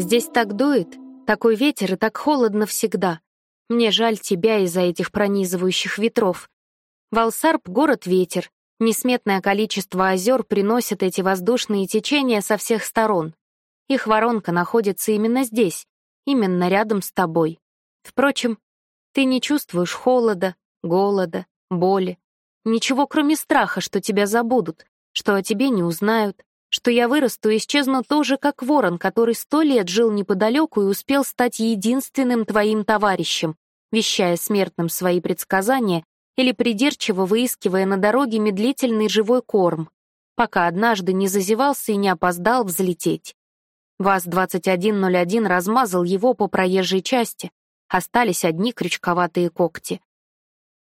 Здесь так дует, такой ветер и так холодно всегда. Мне жаль тебя из-за этих пронизывающих ветров. Валсарп — город-ветер. Несметное количество озер приносят эти воздушные течения со всех сторон. Их воронка находится именно здесь, именно рядом с тобой. Впрочем, ты не чувствуешь холода, голода, боли. Ничего, кроме страха, что тебя забудут, что о тебе не узнают, что я вырасту и исчезну тоже, как ворон, который сто лет жил неподалеку и успел стать единственным твоим товарищем, вещая смертным свои предсказания или придирчиво выискивая на дороге медлительный живой корм, пока однажды не зазевался и не опоздал взлететь. ВАЗ-2101 размазал его по проезжей части, остались одни крючковатые когти.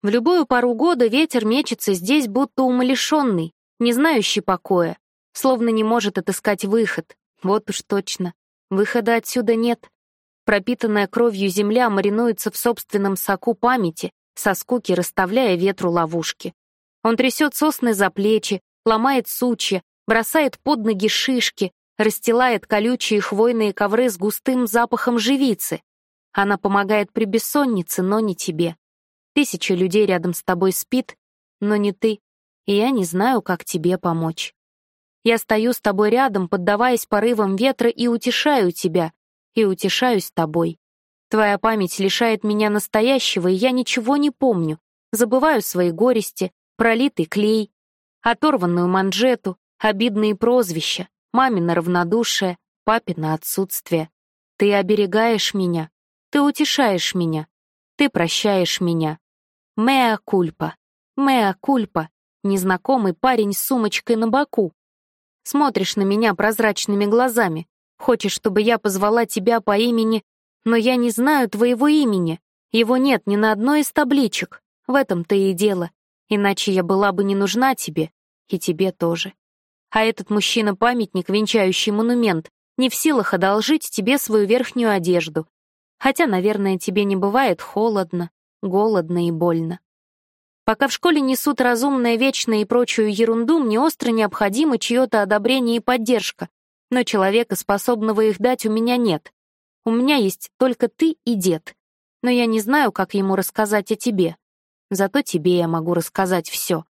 В любую пару года ветер мечется здесь, будто умалишенный, не знающий покоя, словно не может отыскать выход. Вот уж точно. Выхода отсюда нет. Пропитанная кровью земля маринуется в собственном соку памяти, со скуки расставляя ветру ловушки. Он трясет сосны за плечи, ломает сучья, бросает под ноги шишки, расстилает колючие хвойные ковры с густым запахом живицы. Она помогает при бессоннице, но не тебе. Тысяча людей рядом с тобой спит, но не ты, и я не знаю, как тебе помочь. Я стою с тобой рядом, поддаваясь порывам ветра, и утешаю тебя, и утешаюсь тобой. Твоя память лишает меня настоящего, и я ничего не помню. Забываю свои горести, пролитый клей, оторванную манжету, обидные прозвища, мамино равнодушие, папино отсутствие. Ты оберегаешь меня, ты утешаешь меня, ты прощаешь меня. Меа кульпа, меа кульпа, незнакомый парень с сумочкой на боку, Смотришь на меня прозрачными глазами. Хочешь, чтобы я позвала тебя по имени, но я не знаю твоего имени. Его нет ни на одной из табличек. В этом-то и дело. Иначе я была бы не нужна тебе, и тебе тоже. А этот мужчина-памятник, венчающий монумент, не в силах одолжить тебе свою верхнюю одежду. Хотя, наверное, тебе не бывает холодно, голодно и больно. Пока в школе несут разумное, вечное и прочую ерунду, мне остро необходимо чье-то одобрение и поддержка, но человека, способного их дать, у меня нет. У меня есть только ты и дед, но я не знаю, как ему рассказать о тебе. Зато тебе я могу рассказать все.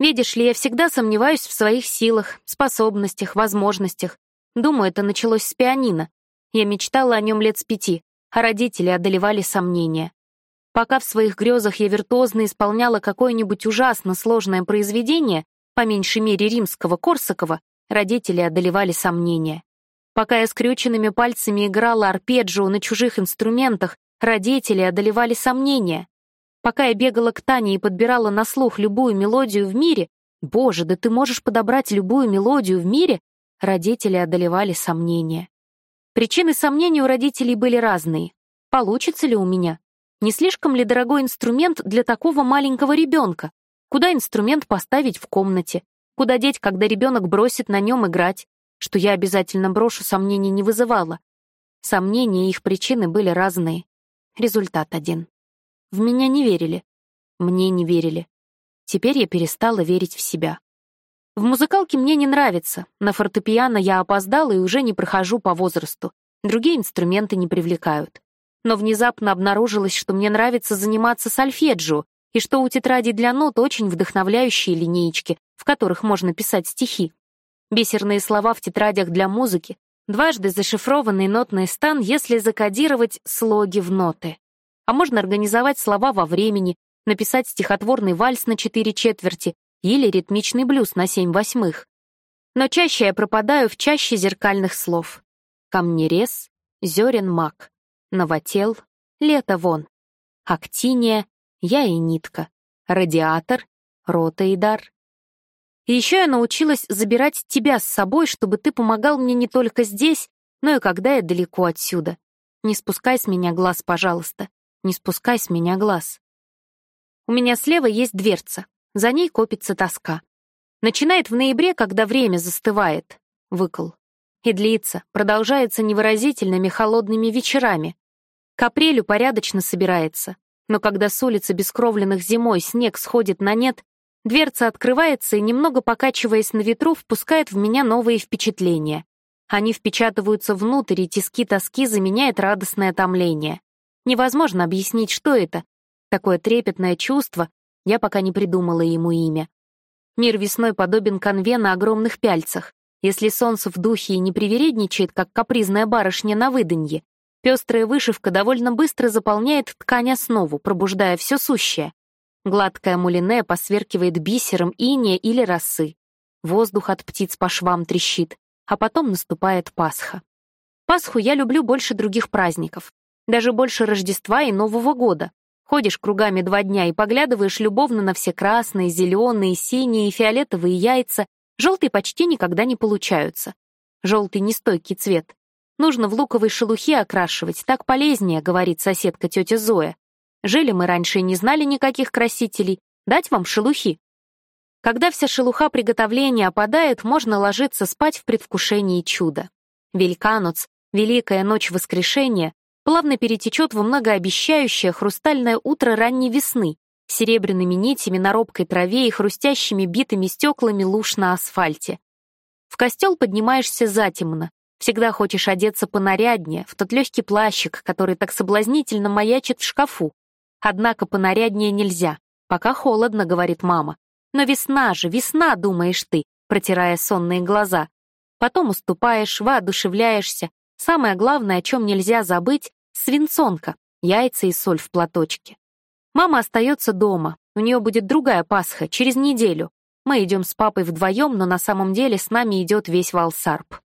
Видишь ли, я всегда сомневаюсь в своих силах, способностях, возможностях. Думаю, это началось с пианино. Я мечтала о нем лет с пяти, а родители одолевали сомнения. Пока в своих грезах я виртуозно исполняла какое-нибудь ужасно сложное произведение, по меньшей мере римского Корсакова, родители одолевали сомнения. Пока я скрюченными пальцами играла арпеджио на чужих инструментах, родители одолевали сомнения. Пока я бегала к Тане и подбирала на слух любую мелодию в мире, «Боже, да ты можешь подобрать любую мелодию в мире», родители одолевали сомнения. Причины сомнений у родителей были разные. Получится ли у меня? Не слишком ли дорогой инструмент для такого маленького ребенка? Куда инструмент поставить в комнате? Куда деть, когда ребенок бросит на нем играть? Что я обязательно брошу, сомнений не вызывало. Сомнения и их причины были разные. Результат один. В меня не верили. Мне не верили. Теперь я перестала верить в себя. В музыкалке мне не нравится. На фортепиано я опоздала и уже не прохожу по возрасту. Другие инструменты не привлекают но внезапно обнаружилось, что мне нравится заниматься сольфеджио, и что у тетради для нот очень вдохновляющие линеечки, в которых можно писать стихи. Бисерные слова в тетрадях для музыки, дважды зашифрованный нотный стан, если закодировать слоги в ноты. А можно организовать слова во времени, написать стихотворный вальс на четыре четверти или ритмичный блюз на семь восьмых. Но чаще я пропадаю в чаще зеркальных слов. Камнерез, зерен мак. Новотел, лето вон. Актиния, я и нитка. Радиатор, рота и дар. Еще я научилась забирать тебя с собой, чтобы ты помогал мне не только здесь, но и когда я далеко отсюда. Не спускай с меня глаз, пожалуйста. Не спускай с меня глаз. У меня слева есть дверца. За ней копится тоска. Начинает в ноябре, когда время застывает. Выкл и длится, продолжается невыразительными холодными вечерами. К апрелю порядочно собирается, но когда с улицы бескровленных зимой снег сходит на нет, дверца открывается и, немного покачиваясь на ветру, впускает в меня новые впечатления. Они впечатываются внутрь, и тиски тоски заменяет радостное томление. Невозможно объяснить, что это. Такое трепетное чувство, я пока не придумала ему имя. Мир весной подобен конве на огромных пяльцах. Если солнце в духе и не привередничает, как капризная барышня на выданье, пестрая вышивка довольно быстро заполняет ткань основу, пробуждая все сущее. Гладкое мулине посверкивает бисером иния или росы. Воздух от птиц по швам трещит, а потом наступает Пасха. Пасху я люблю больше других праздников, даже больше Рождества и Нового года. Ходишь кругами два дня и поглядываешь любовно на все красные, зеленые, синие и фиолетовые яйца. Желтые почти никогда не получаются. Желтый нестойкий цвет. Нужно в луковой шелухе окрашивать, так полезнее, говорит соседка тетя Зоя. Жили мы раньше и не знали никаких красителей. Дать вам шелухи? Когда вся шелуха приготовления опадает, можно ложиться спать в предвкушении чуда. Велькануц, Великая ночь воскрешения, плавно перетечет в многообещающее хрустальное утро ранней весны, серебряными нитями на робкой траве и хрустящими битыми стеклами луж на асфальте. В костел поднимаешься затемно, всегда хочешь одеться понаряднее, в тот легкий плащик, который так соблазнительно маячит в шкафу. Однако понаряднее нельзя, пока холодно, говорит мама. Но весна же, весна, думаешь ты, протирая сонные глаза. Потом уступаешь, воодушевляешься. Самое главное, о чем нельзя забыть — свинцонка, яйца и соль в платочке. Мама остается дома, у нее будет другая Пасха, через неделю. Мы идем с папой вдвоем, но на самом деле с нами идет весь Валсарп.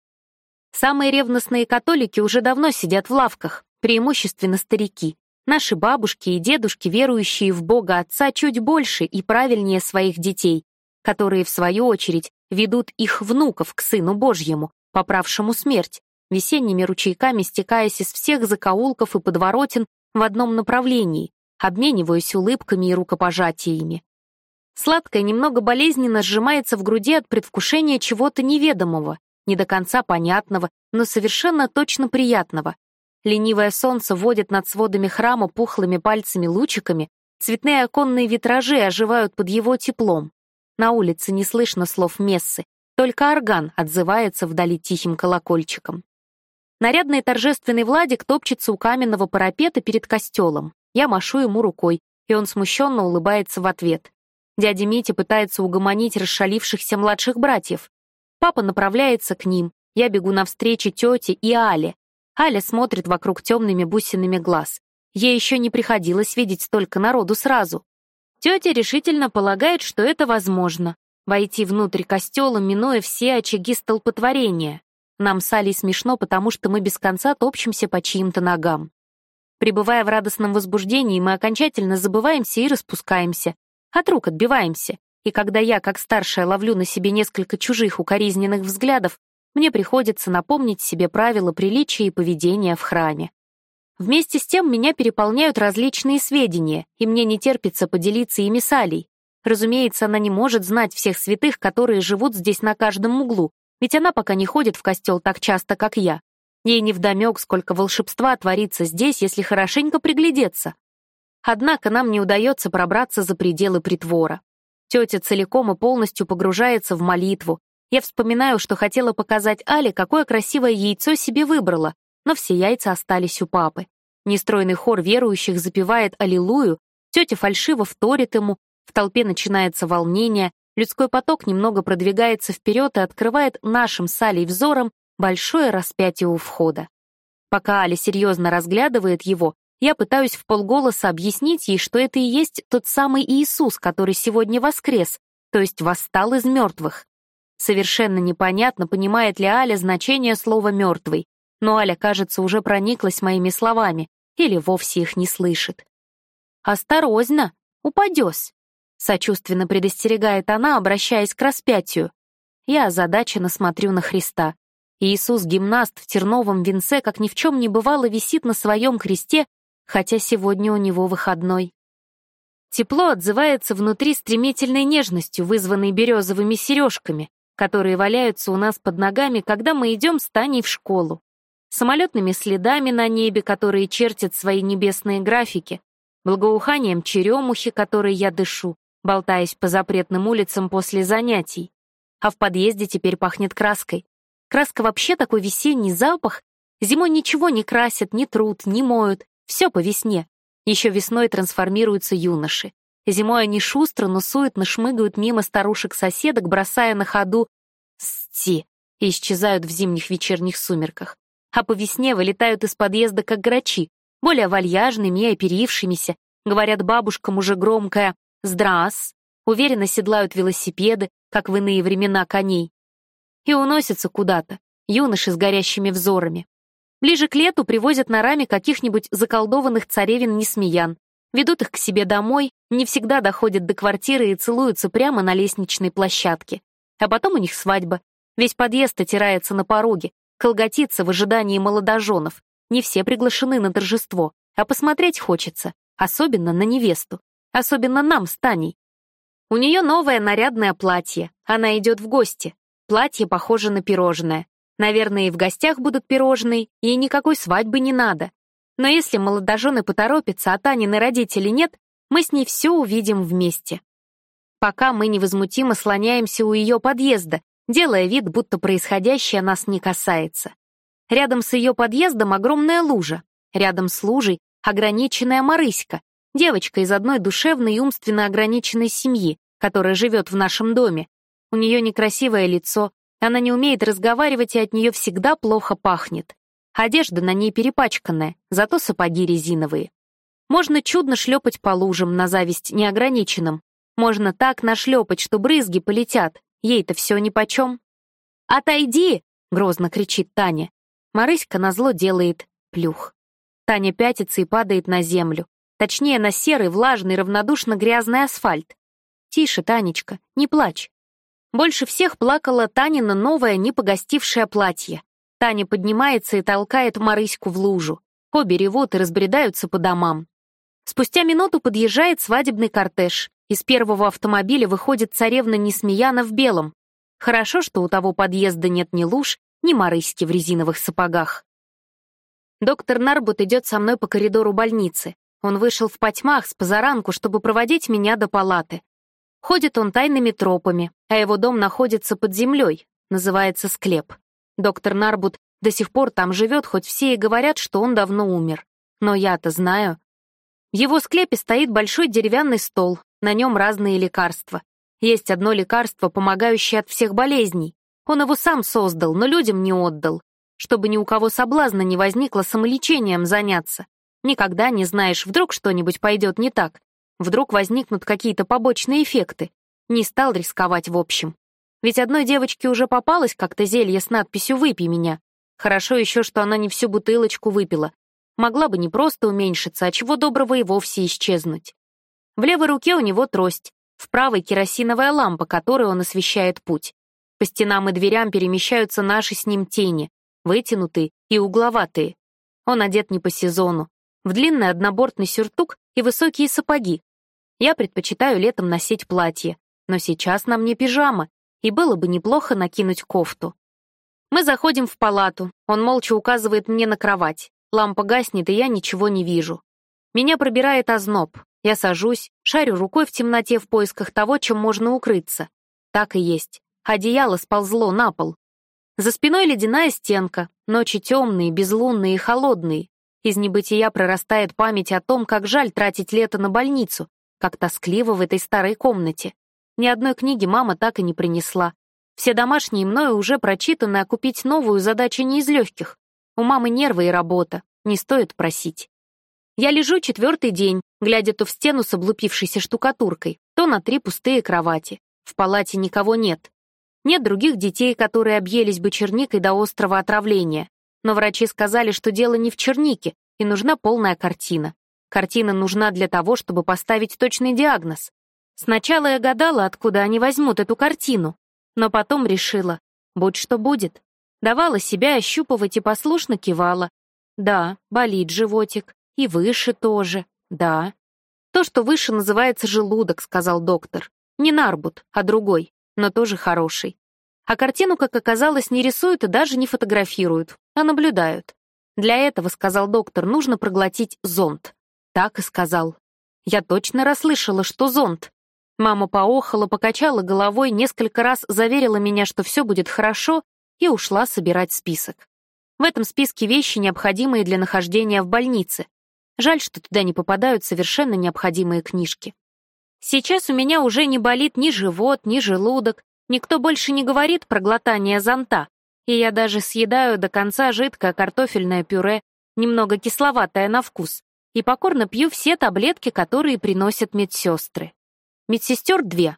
Самые ревностные католики уже давно сидят в лавках, преимущественно старики. Наши бабушки и дедушки, верующие в Бога Отца, чуть больше и правильнее своих детей, которые, в свою очередь, ведут их внуков к Сыну Божьему, поправшему смерть, весенними ручейками стекаясь из всех закоулков и подворотен в одном направлении, обмениваясь улыбками и рукопожатиями. Сладкое немного болезненно сжимается в груди от предвкушения чего-то неведомого, не до конца понятного, но совершенно точно приятного, Ленивое солнце водит над сводами храма пухлыми пальцами-лучиками, цветные оконные витражи оживают под его теплом. На улице не слышно слов мессы, только орган отзывается вдали тихим колокольчиком. Нарядный торжественный Владик топчется у каменного парапета перед костелом. Я машу ему рукой, и он смущенно улыбается в ответ. Дядя Митя пытается угомонить расшалившихся младших братьев. Папа направляется к ним, я бегу навстречу тете и Але, Аля смотрит вокруг темными бусинами глаз. Ей еще не приходилось видеть столько народу сразу. Тетя решительно полагает, что это возможно. Войти внутрь костела, минуя все очаги столпотворения. Нам с Алей смешно, потому что мы без конца топчемся по чьим-то ногам. Пребывая в радостном возбуждении, мы окончательно забываемся и распускаемся. От рук отбиваемся. И когда я, как старшая, ловлю на себе несколько чужих укоризненных взглядов, мне приходится напомнить себе правила приличия и поведения в храме. Вместе с тем меня переполняют различные сведения, и мне не терпится поделиться ими с Алей. Разумеется, она не может знать всех святых, которые живут здесь на каждом углу, ведь она пока не ходит в костел так часто, как я. Ей невдомек, сколько волшебства творится здесь, если хорошенько приглядеться. Однако нам не удается пробраться за пределы притвора. Тетя целиком и полностью погружается в молитву, я вспоминаю, что хотела показать Але, какое красивое яйцо себе выбрала, но все яйца остались у папы. Нестройный хор верующих запевает «Аллилуйю», тетя фальшиво вторит ему, в толпе начинается волнение, людской поток немного продвигается вперед и открывает нашим с Алей взором большое распятие у входа. Пока Аля серьезно разглядывает его, я пытаюсь в полголоса объяснить ей, что это и есть тот самый Иисус, который сегодня воскрес, то есть восстал из мертвых. Совершенно непонятно, понимает ли Аля значение слова «мертвый», но Аля, кажется, уже прониклась моими словами или вовсе их не слышит. «Осторожно, упадешь», — сочувственно предостерегает она, обращаясь к распятию. Я озадаченно смотрю на Христа. Иисус-гимнаст в терновом венце, как ни в чем не бывало, висит на своем кресте, хотя сегодня у него выходной. Тепло отзывается внутри стремительной нежностью, вызванной березовыми сережками, которые валяются у нас под ногами, когда мы идем с Таней в школу, самолетными следами на небе, которые чертят свои небесные графики, благоуханием черемухи, которой я дышу, болтаясь по запретным улицам после занятий. А в подъезде теперь пахнет краской. Краска вообще такой весенний запах. Зимой ничего не красят, не трут, не моют. Все по весне. Еще весной трансформируются юноши. Зимой они шустро, но суетно шмыгают мимо старушек-соседок, бросая на ходу «сти» и исчезают в зимних вечерних сумерках. А по весне вылетают из подъезда, как грачи, более вальяжными и оперившимися, говорят бабушкам уже громкое «здрас», уверенно седлают велосипеды, как в иные времена коней, и уносятся куда-то, юноши с горящими взорами. Ближе к лету привозят на раме каких-нибудь заколдованных царевин-несмеян, ведут их к себе домой, не всегда доходят до квартиры и целуются прямо на лестничной площадке. А потом у них свадьба. Весь подъезд отирается на пороге, колготится в ожидании молодоженов. Не все приглашены на торжество, а посмотреть хочется, особенно на невесту, особенно нам с Таней. У нее новое нарядное платье, она идет в гости. Платье похоже на пирожное. Наверное, и в гостях будут пирожные, ей никакой свадьбы не надо. Но если молодожены поторопятся, а Танины родители нет, мы с ней все увидим вместе. Пока мы невозмутимо слоняемся у ее подъезда, делая вид, будто происходящее нас не касается. Рядом с ее подъездом огромная лужа, рядом с лужей ограниченная Марыська, девочка из одной душевной и умственно ограниченной семьи, которая живет в нашем доме. У нее некрасивое лицо, она не умеет разговаривать, и от нее всегда плохо пахнет. Одежда на ней перепачканная, зато сапоги резиновые. Можно чудно шлепать по лужам на зависть неограниченным. Можно так нашлепать, что брызги полетят. Ей-то все нипочем. «Отойди!» — грозно кричит Таня. Марыська назло делает плюх. Таня пятится и падает на землю. Точнее, на серый, влажный, равнодушно грязный асфальт. «Тише, Танечка, не плачь». Больше всех плакала Танина новое, не погостившее платье. Таня поднимается и толкает Марыську в лужу. Обе ревут и разбредаются по домам. Спустя минуту подъезжает свадебный кортеж. Из первого автомобиля выходит царевна Несмеяна в белом. Хорошо, что у того подъезда нет ни луж, ни Марыськи в резиновых сапогах. Доктор Нарбут идет со мной по коридору больницы. Он вышел в потьмах с позаранку, чтобы проводить меня до палаты. Ходит он тайными тропами, а его дом находится под землей, называется склеп. Доктор Нарбут до сих пор там живет, хоть все и говорят, что он давно умер. Но я-то знаю. В его склепе стоит большой деревянный стол, на нем разные лекарства. Есть одно лекарство, помогающее от всех болезней. Он его сам создал, но людям не отдал, чтобы ни у кого соблазна не возникло самолечением заняться. Никогда не знаешь, вдруг что-нибудь пойдет не так. Вдруг возникнут какие-то побочные эффекты. Не стал рисковать в общем. Ведь одной девочке уже попалось как-то зелье с надписью «Выпей меня». Хорошо еще, что она не всю бутылочку выпила. Могла бы не просто уменьшиться, а чего доброго и вовсе исчезнуть. В левой руке у него трость, в правой керосиновая лампа, которой он освещает путь. По стенам и дверям перемещаются наши с ним тени, вытянутые и угловатые. Он одет не по сезону, в длинный однобортный сюртук и высокие сапоги. Я предпочитаю летом носить платье, но сейчас на мне пижама, и было бы неплохо накинуть кофту. Мы заходим в палату, он молча указывает мне на кровать. Лампа гаснет, и я ничего не вижу. Меня пробирает озноб. Я сажусь, шарю рукой в темноте в поисках того, чем можно укрыться. Так и есть. Одеяло сползло на пол. За спиной ледяная стенка, ночи темные, безлунные и холодные. Из небытия прорастает память о том, как жаль тратить лето на больницу, как тоскливо в этой старой комнате. Ни одной книги мама так и не принесла. Все домашние мною уже прочитаны, а купить новую задача не из легких. У мамы нервы и работа, не стоит просить. Я лежу четвертый день, глядя то в стену с облупившейся штукатуркой, то на три пустые кровати. В палате никого нет. Нет других детей, которые объелись бы черникой до острого отравления. Но врачи сказали, что дело не в чернике, и нужна полная картина. Картина нужна для того, чтобы поставить точный диагноз. Сначала я гадала, откуда они возьмут эту картину, но потом решила, будь что будет. Давала себя ощупывать и послушно кивала. Да, болит животик, и выше тоже, да. То, что выше, называется желудок, сказал доктор. Не нарбут, а другой, но тоже хороший. А картину, как оказалось, не рисуют и даже не фотографируют, а наблюдают. Для этого, сказал доктор, нужно проглотить зонд. Так и сказал. Я точно расслышала, что зонд. Мама поохала, покачала головой, несколько раз заверила меня, что все будет хорошо, и ушла собирать список. В этом списке вещи, необходимые для нахождения в больнице. Жаль, что туда не попадают совершенно необходимые книжки. Сейчас у меня уже не болит ни живот, ни желудок, никто больше не говорит про глотание зонта, и я даже съедаю до конца жидкое картофельное пюре, немного кисловатое на вкус, и покорно пью все таблетки, которые приносят медсестры. Медсестер две.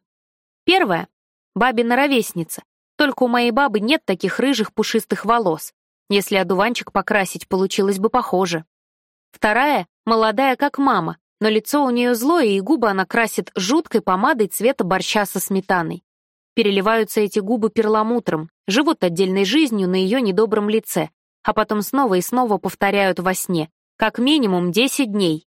Первая — бабина ровесница, только у моей бабы нет таких рыжих пушистых волос. Если одуванчик покрасить, получилось бы похоже. Вторая — молодая, как мама, но лицо у нее злое, и губы она красит жуткой помадой цвета борща со сметаной. Переливаются эти губы перламутром, живут отдельной жизнью на ее недобром лице, а потом снова и снова повторяют во сне, как минимум 10 дней.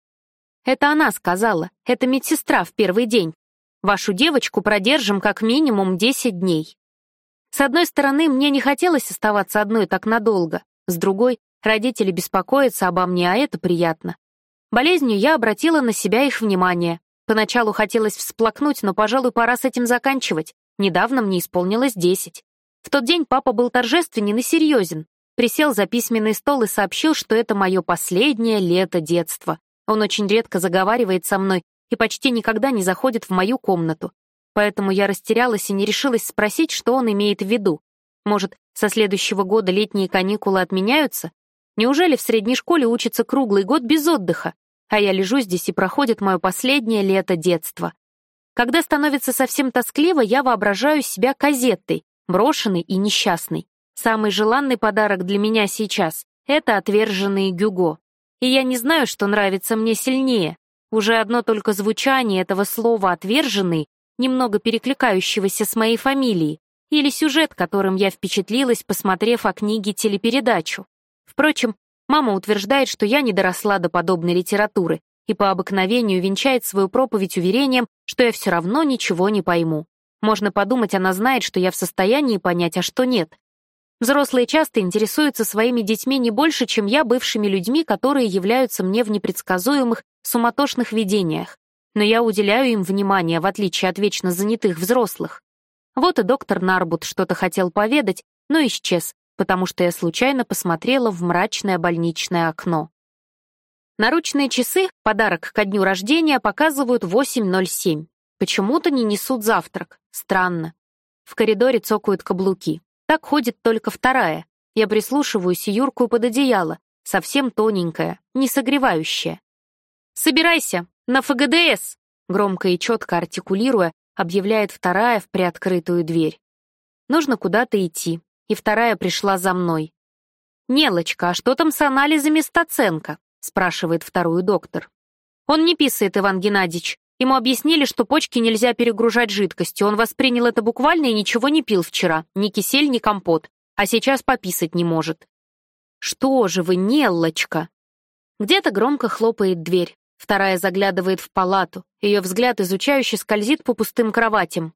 Это она сказала, это медсестра в первый день. Вашу девочку продержим как минимум 10 дней. С одной стороны, мне не хотелось оставаться одной так надолго, с другой, родители беспокоятся обо мне, а это приятно. Болезнью я обратила на себя их внимание. Поначалу хотелось всплакнуть, но, пожалуй, пора с этим заканчивать. Недавно мне исполнилось десять. В тот день папа был торжественен и серьезен. Присел за письменный стол и сообщил, что это мое последнее лето детства. Он очень редко заговаривает со мной и почти никогда не заходит в мою комнату. Поэтому я растерялась и не решилась спросить, что он имеет в виду. Может, со следующего года летние каникулы отменяются? Неужели в средней школе учится круглый год без отдыха? А я лежу здесь и проходит мое последнее лето детства. Когда становится совсем тоскливо, я воображаю себя казеттой, брошенной и несчастной. Самый желанный подарок для меня сейчас — это отверженные Гюго. И я не знаю, что нравится мне сильнее. Уже одно только звучание этого слова «отверженный», немного перекликающегося с моей фамилией, или сюжет, которым я впечатлилась, посмотрев о книге телепередачу. Впрочем, мама утверждает, что я не доросла до подобной литературы и по обыкновению венчает свою проповедь уверением, что я все равно ничего не пойму. Можно подумать, она знает, что я в состоянии понять, а что нет. Взрослые часто интересуются своими детьми не больше, чем я бывшими людьми, которые являются мне в непредсказуемых, суматошных видениях. Но я уделяю им внимание, в отличие от вечно занятых взрослых. Вот и доктор Нарбут что-то хотел поведать, но исчез, потому что я случайно посмотрела в мрачное больничное окно. Наручные часы, подарок ко дню рождения, показывают 8.07. Почему-то не несут завтрак. Странно. В коридоре цокают каблуки. Так ходит только вторая. Я прислушиваюсь и юркую под одеяло, совсем тоненькая, не согревающая. «Собирайся! На ФГДС!» Громко и четко артикулируя, объявляет вторая в приоткрытую дверь. Нужно куда-то идти и вторая пришла за мной. «Нелочка, а что там с анализами Стаценко?» — спрашивает вторую доктор. «Он не писает, Иван Геннадьевич. Ему объяснили, что почки нельзя перегружать жидкостью. Он воспринял это буквально и ничего не пил вчера. Ни кисель, ни компот. А сейчас пописать не может». «Что же вы, Неллочка?» Где-то громко хлопает дверь. Вторая заглядывает в палату. Ее взгляд изучающе скользит по пустым кроватям.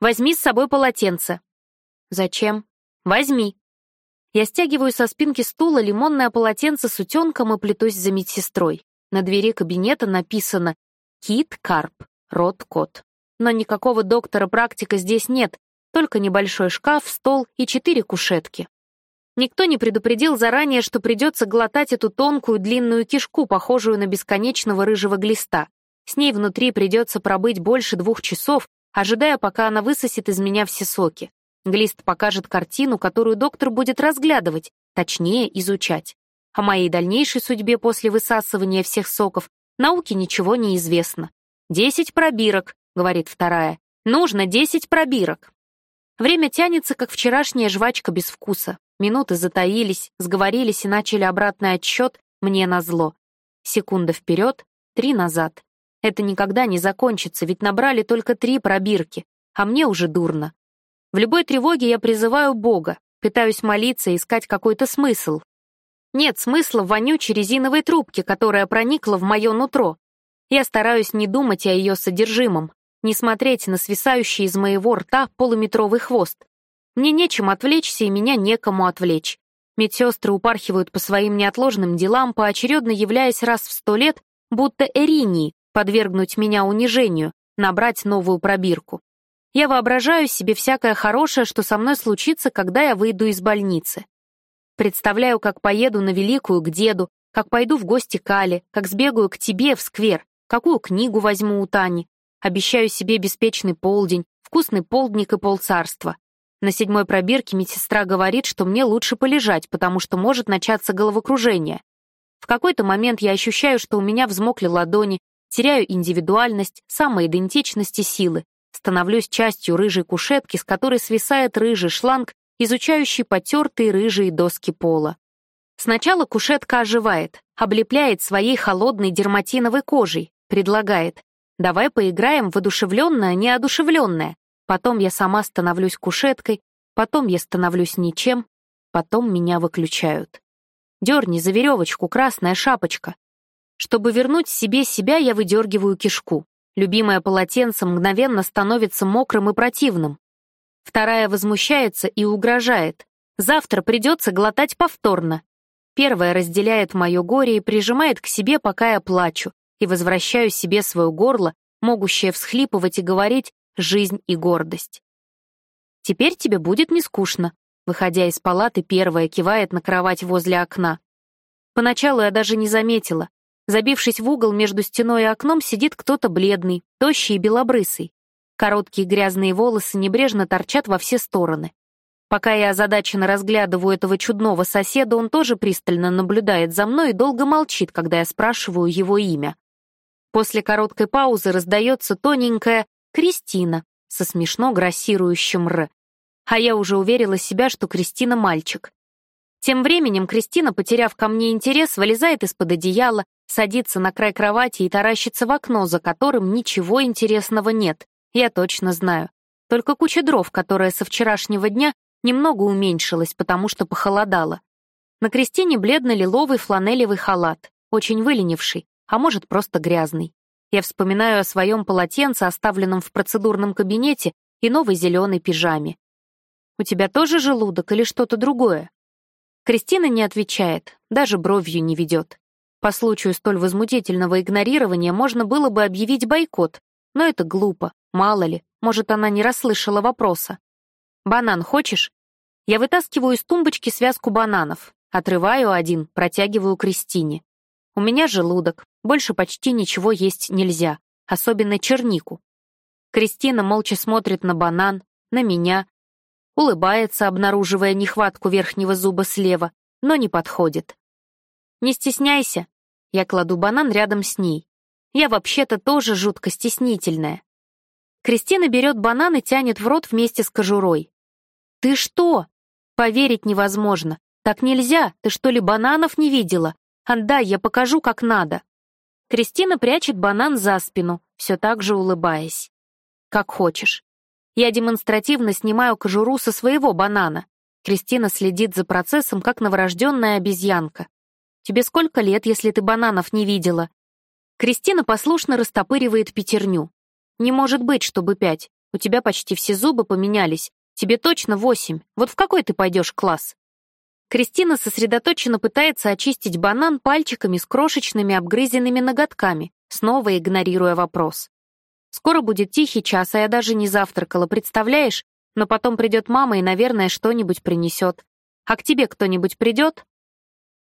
«Возьми с собой полотенце». «Зачем?» Возьми». Я стягиваю со спинки стула лимонное полотенце с утенком и плетусь за медсестрой. На двери кабинета написано «Кит Карп, род кот». Но никакого доктора-практика здесь нет, только небольшой шкаф, стол и четыре кушетки. Никто не предупредил заранее, что придется глотать эту тонкую длинную кишку, похожую на бесконечного рыжего глиста. С ней внутри придется пробыть больше двух часов, ожидая, пока она высосет из меня все соки. Глист покажет картину, которую доктор будет разглядывать, точнее, изучать. О моей дальнейшей судьбе после высасывания всех соков науке ничего не известно. «Десять пробирок», — говорит вторая. «Нужно десять пробирок». Время тянется, как вчерашняя жвачка без вкуса. Минуты затаились, сговорились и начали обратный отсчет мне назло. Секунда вперед, три назад. Это никогда не закончится, ведь набрали только три пробирки, а мне уже дурно. В любой тревоге я призываю Бога, пытаюсь молиться и искать какой-то смысл. Нет смысла в вонючей резиновой трубке, которая проникла в мое нутро. Я стараюсь не думать о ее содержимом, не смотреть на свисающий из моего рта полуметровый хвост. Мне нечем отвлечься, и меня некому отвлечь. Медсестры упархивают по своим неотложным делам, поочередно являясь раз в сто лет, будто Эринии, подвергнуть меня унижению, набрать новую пробирку. Я воображаю себе всякое хорошее, что со мной случится, когда я выйду из больницы. Представляю, как поеду на Великую к деду, как пойду в гости к Але, как сбегаю к тебе в сквер, какую книгу возьму у Тани. Обещаю себе беспечный полдень, вкусный полдник и полцарства. На седьмой пробирке медсестра говорит, что мне лучше полежать, потому что может начаться головокружение. В какой-то момент я ощущаю, что у меня взмокли ладони, теряю индивидуальность, самоидентичность и силы, становлюсь частью рыжей кушетки, с которой свисает рыжий шланг, изучающий потертые рыжие доски пола. Сначала кушетка оживает, облепляет своей холодной дерматиновой кожей, предлагает «давай поиграем в одушевленное, неодушевленное». Потом я сама становлюсь кушеткой, потом я становлюсь ничем, потом меня выключают. Дерни за веревочку, красная шапочка. Чтобы вернуть себе себя, я выдергиваю кишку. Любимое полотенце мгновенно становится мокрым и противным. Вторая возмущается и угрожает. Завтра придется глотать повторно. Первая разделяет мое горе и прижимает к себе, пока я плачу, и возвращаю себе свое горло, могущее всхлипывать и говорить «жизнь и гордость». «Теперь тебе будет не скучно», выходя из палаты, первая кивает на кровать возле окна. Поначалу я даже не заметила, Забившись в угол между стеной и окном, сидит кто-то бледный, тощий и белобрысый. Короткие грязные волосы небрежно торчат во все стороны. Пока я озадаченно разглядываю этого чудного соседа, он тоже пристально наблюдает за мной и долго молчит, когда я спрашиваю его имя. После короткой паузы раздается тоненькая «Кристина» со смешно грассирующим «р». А я уже уверила себя, что Кристина мальчик. Тем временем Кристина, потеряв ко мне интерес, вылезает из-под одеяла, садится на край кровати и таращится в окно, за которым ничего интересного нет, я точно знаю. Только куча дров, которая со вчерашнего дня немного уменьшилась, потому что похолодало. На Кристине бледно-лиловый фланелевый халат, очень выленивший, а может, просто грязный. Я вспоминаю о своем полотенце, оставленном в процедурном кабинете, и новой зеленой пижаме. «У тебя тоже желудок или что-то другое?» Кристина не отвечает, даже бровью не ведет. По случаю столь возмутительного игнорирования можно было бы объявить бойкот, но это глупо, мало ли, может, она не расслышала вопроса. «Банан хочешь?» Я вытаскиваю из тумбочки связку бананов, отрываю один, протягиваю Кристине. У меня желудок, больше почти ничего есть нельзя, особенно чернику. Кристина молча смотрит на банан, на меня, улыбается, обнаруживая нехватку верхнего зуба слева, но не подходит. «Не стесняйся», я кладу банан рядом с ней. Я вообще-то тоже жутко стеснительная. Кристина берет банан и тянет в рот вместе с кожурой. «Ты что?» «Поверить невозможно. Так нельзя. Ты что ли бананов не видела? Отдай, я покажу, как надо». Кристина прячет банан за спину, все так же улыбаясь. «Как хочешь». Я демонстративно снимаю кожуру со своего банана. Кристина следит за процессом, как новорожденная обезьянка. Тебе сколько лет, если ты бананов не видела?» Кристина послушно растопыривает пятерню. «Не может быть, чтобы пять. У тебя почти все зубы поменялись. Тебе точно восемь. Вот в какой ты пойдешь класс?» Кристина сосредоточенно пытается очистить банан пальчиками с крошечными обгрызенными ноготками, снова игнорируя вопрос. «Скоро будет тихий час, а я даже не завтракала, представляешь? Но потом придет мама и, наверное, что-нибудь принесет. А к тебе кто-нибудь придет?»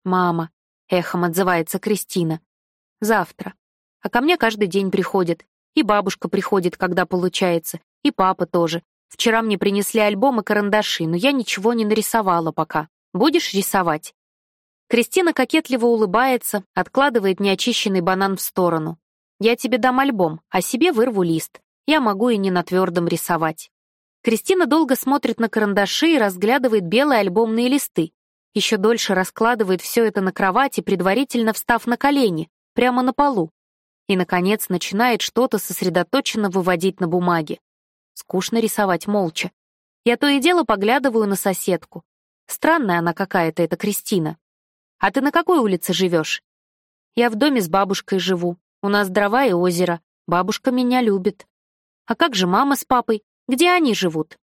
«Мама. — эхом отзывается Кристина. «Завтра. А ко мне каждый день приходит. И бабушка приходит, когда получается, и папа тоже. Вчера мне принесли альбом и карандаши, но я ничего не нарисовала пока. Будешь рисовать?» Кристина кокетливо улыбается, откладывает неочищенный банан в сторону. «Я тебе дам альбом, а себе вырву лист. Я могу и не на твердом рисовать». Кристина долго смотрит на карандаши и разглядывает белые альбомные листы, еще дольше раскладывает все это на кровати, предварительно встав на колени, прямо на полу. И, наконец, начинает что-то сосредоточенно выводить на бумаге. Скучно рисовать молча. Я то и дело поглядываю на соседку. Странная она какая-то, эта Кристина. А ты на какой улице живешь? Я в доме с бабушкой живу. У нас дрова и озеро. Бабушка меня любит. А как же мама с папой? Где они живут?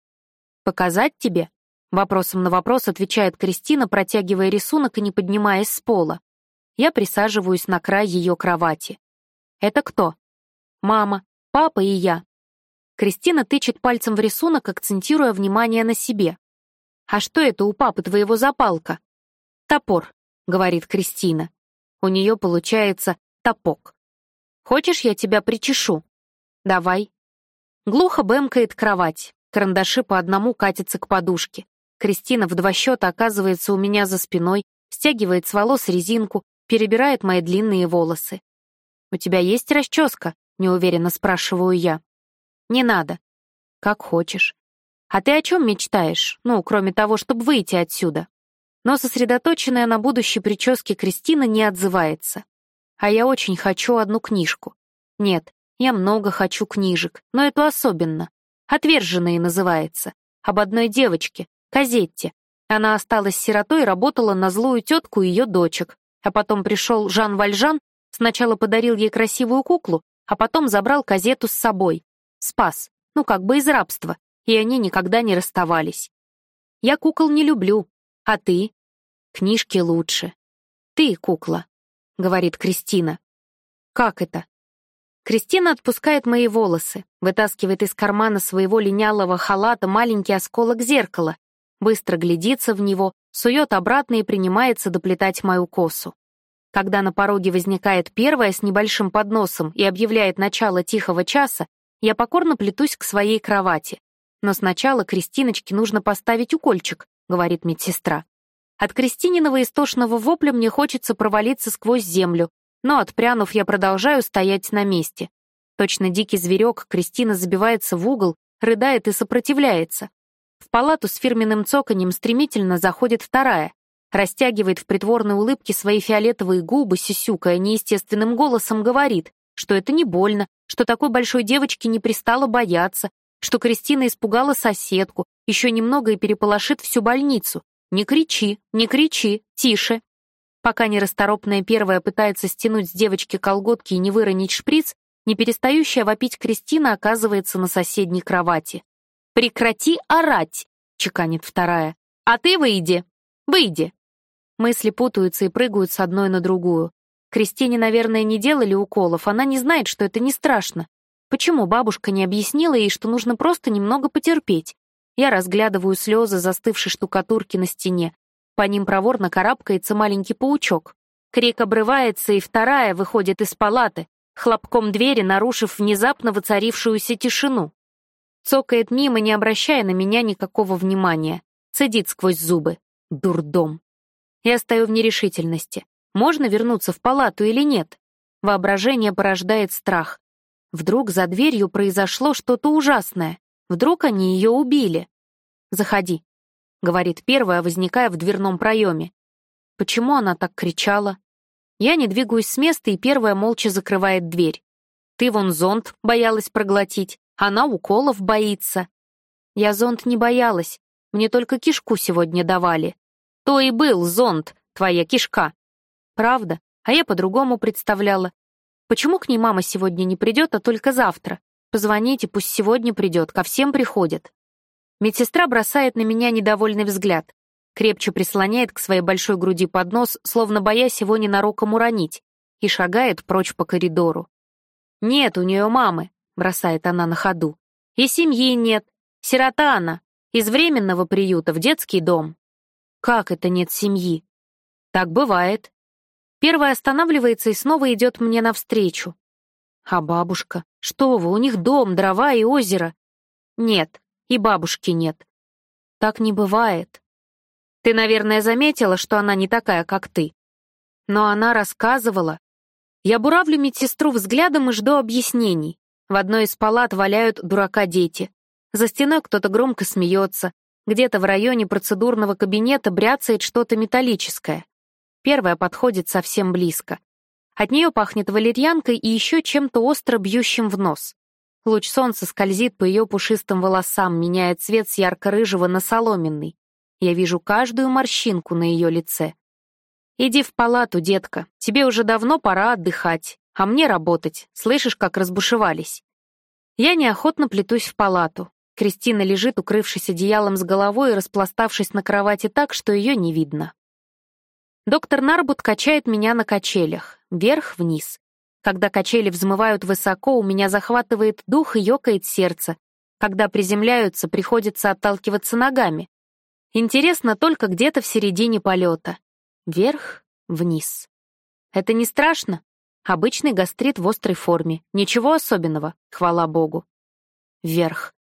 Показать тебе? Вопросом на вопрос отвечает Кристина, протягивая рисунок и не поднимаясь с пола. Я присаживаюсь на край ее кровати. «Это кто?» «Мама, папа и я». Кристина тычет пальцем в рисунок, акцентируя внимание на себе. «А что это у папы твоего запалка?» «Топор», — говорит Кристина. У нее получается топок. «Хочешь, я тебя причешу?» «Давай». Глухо бэмкает кровать. Карандаши по одному катятся к подушке. Кристина в два счета оказывается у меня за спиной, стягивает с волос резинку, перебирает мои длинные волосы. «У тебя есть расческа?» — неуверенно спрашиваю я. «Не надо». «Как хочешь». «А ты о чем мечтаешь? Ну, кроме того, чтобы выйти отсюда?» Но сосредоточенная на будущей прическе Кристина не отзывается. А я очень хочу одну книжку. Нет, я много хочу книжек, но эту особенно. «Отверженные» называется. Об одной девочке, Казетте. Она осталась сиротой и работала на злую тетку и ее дочек. А потом пришел Жан Вальжан, сначала подарил ей красивую куклу, а потом забрал Казету с собой. Спас, ну как бы из рабства, и они никогда не расставались. Я кукол не люблю, а ты? Книжки лучше. Ты кукла, говорит Кристина. Как это? Кристина отпускает мои волосы, вытаскивает из кармана своего линялого халата маленький осколок зеркала, быстро глядится в него, сует обратно и принимается доплетать мою косу. Когда на пороге возникает первая с небольшим подносом и объявляет начало тихого часа, я покорно плетусь к своей кровати. Но сначала Кристиночке нужно поставить укольчик, говорит медсестра. От Кристининого истошного вопля мне хочется провалиться сквозь землю, но, отпрянув, я продолжаю стоять на месте. Точно дикий зверек, Кристина забивается в угол, рыдает и сопротивляется. В палату с фирменным цоканем стремительно заходит вторая, растягивает в притворной улыбке свои фиолетовые губы, сисюкая неестественным голосом говорит, что это не больно, что такой большой девочке не пристало бояться, что Кристина испугала соседку, еще немного и переполошит всю больницу. «Не кричи, не кричи, тише!» Пока нерасторопная первая пытается стянуть с девочки колготки и не выронить шприц, не перестающая вопить Кристина оказывается на соседней кровати. «Прекрати орать!» — чеканит вторая. «А ты выйди! Выйди!» Мысли путаются и прыгают с одной на другую. Кристине, наверное, не делали уколов, она не знает, что это не страшно. Почему бабушка не объяснила ей, что нужно просто немного потерпеть? Я разглядываю слезы застывшей штукатурки на стене. По ним проворно карабкается маленький паучок. Крик обрывается, и вторая выходит из палаты, хлопком двери нарушив внезапно воцарившуюся тишину. Цокает мимо, не обращая на меня никакого внимания. Цедит сквозь зубы. Дурдом. Я стою в нерешительности. Можно вернуться в палату или нет? Воображение порождает страх. Вдруг за дверью произошло что-то ужасное. Вдруг они ее убили. «Заходи», — говорит первая, возникая в дверном проеме. Почему она так кричала? Я не двигаюсь с места, и первая молча закрывает дверь. Ты вон зонт боялась проглотить, она уколов боится. Я зонт не боялась, мне только кишку сегодня давали. То и был зонт, твоя кишка. Правда, а я по-другому представляла. Почему к ней мама сегодня не придет, а только завтра? Позвоните, пусть сегодня придет, ко всем приходит. Медсестра бросает на меня недовольный взгляд, крепче прислоняет к своей большой груди поднос, словно боясь его ненароком уронить, и шагает прочь по коридору. «Нет у нее мамы», — бросает она на ходу. «И семьи нет. Сирота она. Из временного приюта в детский дом». «Как это нет семьи?» «Так бывает». Первая останавливается и снова идет мне навстречу. «А бабушка? Что вы, у них дом, дрова и озеро». «Нет, и бабушки нет. Так не бывает. Ты, наверное, заметила, что она не такая, как ты. Но она рассказывала. Я буравлю медсестру взглядом и жду объяснений. В одной из палат валяют дурака дети. За стеной кто-то громко смеется. Где-то в районе процедурного кабинета бряцает что-то металлическое. Первая подходит совсем близко. От нее пахнет валерьянкой и еще чем-то остро бьющим в нос. Луч солнца скользит по ее пушистым волосам, меняя цвет с ярко-рыжего на соломенный. Я вижу каждую морщинку на ее лице. «Иди в палату, детка. Тебе уже давно пора отдыхать, а мне работать. Слышишь, как разбушевались?» Я неохотно плетусь в палату. Кристина лежит, укрывшись одеялом с головой и распластавшись на кровати так, что ее не видно. Доктор Нарбут качает меня на качелях, вверх-вниз. Когда качели взмывают высоко, у меня захватывает дух и ёкает сердце, Когда приземляются, приходится отталкиваться ногами. Интересно только где-то в середине полета. Вверх, вниз. Это не страшно? Обычный гастрит в острой форме. Ничего особенного, хвала богу. Вверх.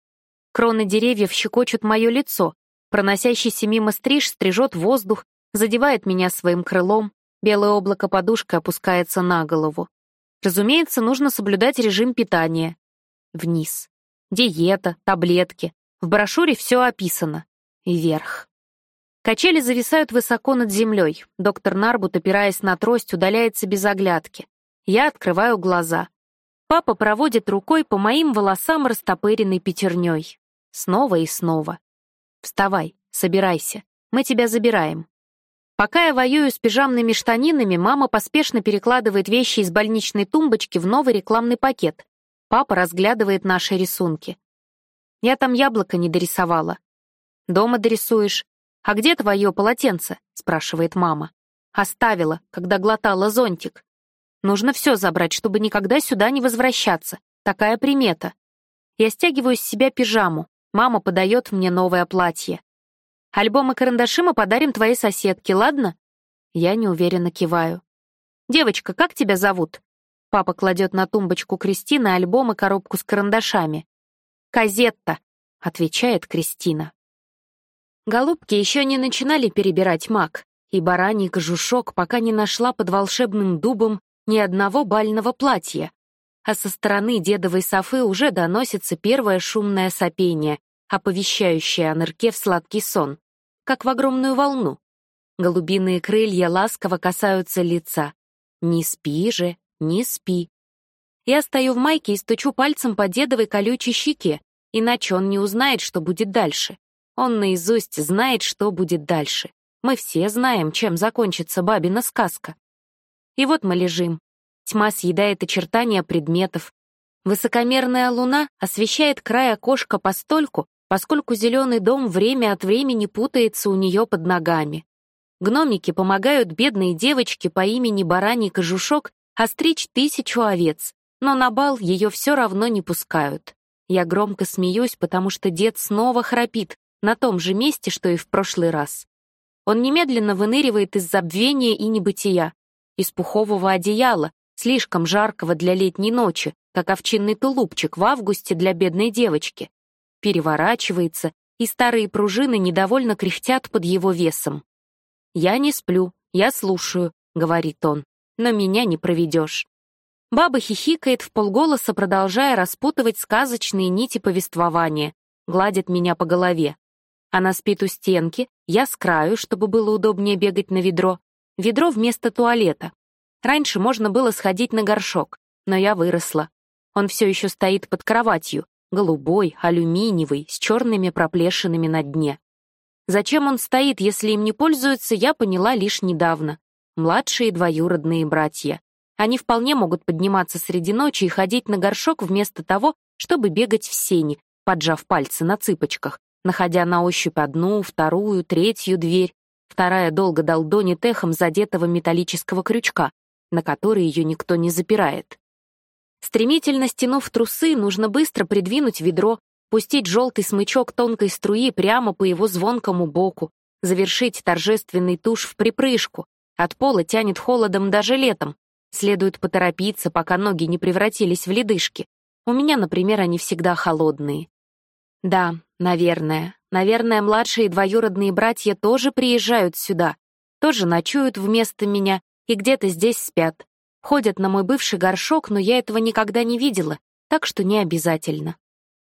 Кроны деревьев щекочут мое лицо. Проносящийся мимо стриж стрижет воздух, задевает меня своим крылом. Белое облако подушка опускается на голову. Разумеется, нужно соблюдать режим питания. Вниз. Диета, таблетки. В брошюре все описано. Вверх. Качели зависают высоко над землей. Доктор Нарбут, опираясь на трость, удаляется без оглядки. Я открываю глаза. Папа проводит рукой по моим волосам растопыренной пятерней. Снова и снова. «Вставай, собирайся. Мы тебя забираем». Пока я воюю с пижамными штанинами, мама поспешно перекладывает вещи из больничной тумбочки в новый рекламный пакет. Папа разглядывает наши рисунки. Я там яблоко не дорисовала. Дома дорисуешь. А где твое полотенце? спрашивает мама. Оставила, когда глотала зонтик. Нужно все забрать, чтобы никогда сюда не возвращаться. Такая примета. Я стягиваю с себя пижаму. Мама подает мне новое платье. Альбом и карандаши мы подарим твоей соседке, ладно?» Я неуверенно киваю. «Девочка, как тебя зовут?» Папа кладет на тумбочку Кристины альбом и коробку с карандашами. «Казетта», — отвечает Кристина. Голубки еще не начинали перебирать мак, и бараний кожушок пока не нашла под волшебным дубом ни одного бального платья. А со стороны дедовой софы уже доносится первое шумное сопение, оповещающее о нырке в сладкий сон как в огромную волну. Голубиные крылья ласково касаются лица. «Не спи же, не спи». Я стою в майке и стучу пальцем по дедовой колючей щеке, иначе он не узнает, что будет дальше. Он наизусть знает, что будет дальше. Мы все знаем, чем закончится бабина сказка. И вот мы лежим. Тьма съедает очертания предметов. Высокомерная луна освещает край окошка постольку, поскольку зеленый дом время от времени путается у нее под ногами. Гномики помогают бедной девочке по имени Бараний Кожушок остричь тысячу овец, но на бал ее все равно не пускают. Я громко смеюсь, потому что дед снова храпит на том же месте, что и в прошлый раз. Он немедленно выныривает из забвения и небытия, из пухового одеяла, слишком жаркого для летней ночи, как овчинный тулупчик в августе для бедной девочки переворачивается, и старые пружины недовольно кряхтят под его весом. «Я не сплю, я слушаю», — говорит он, — «но меня не проведешь». Баба хихикает в полголоса, продолжая распутывать сказочные нити повествования, гладит меня по голове. Она спит у стенки, я с краю, чтобы было удобнее бегать на ведро. Ведро вместо туалета. Раньше можно было сходить на горшок, но я выросла. Он все еще стоит под кроватью, голубой, алюминиевый, с черными проплешинами на дне. Зачем он стоит, если им не пользуются, я поняла лишь недавно. Младшие двоюродные братья. Они вполне могут подниматься среди ночи и ходить на горшок вместо того, чтобы бегать в сени, поджав пальцы на цыпочках, находя на ощупь одну, вторую, третью дверь. Вторая долго долдонит эхом задетого металлического крючка, на который ее никто не запирает. Стремительно стянув трусы, нужно быстро придвинуть ведро, пустить желтый смычок тонкой струи прямо по его звонкому боку, завершить торжественный тушь в припрыжку. От пола тянет холодом даже летом. Следует поторопиться, пока ноги не превратились в ледышки. У меня, например, они всегда холодные. Да, наверное. Наверное, младшие двоюродные братья тоже приезжают сюда, тоже ночуют вместо меня и где-то здесь спят. Ходят на мой бывший горшок, но я этого никогда не видела, так что не обязательно.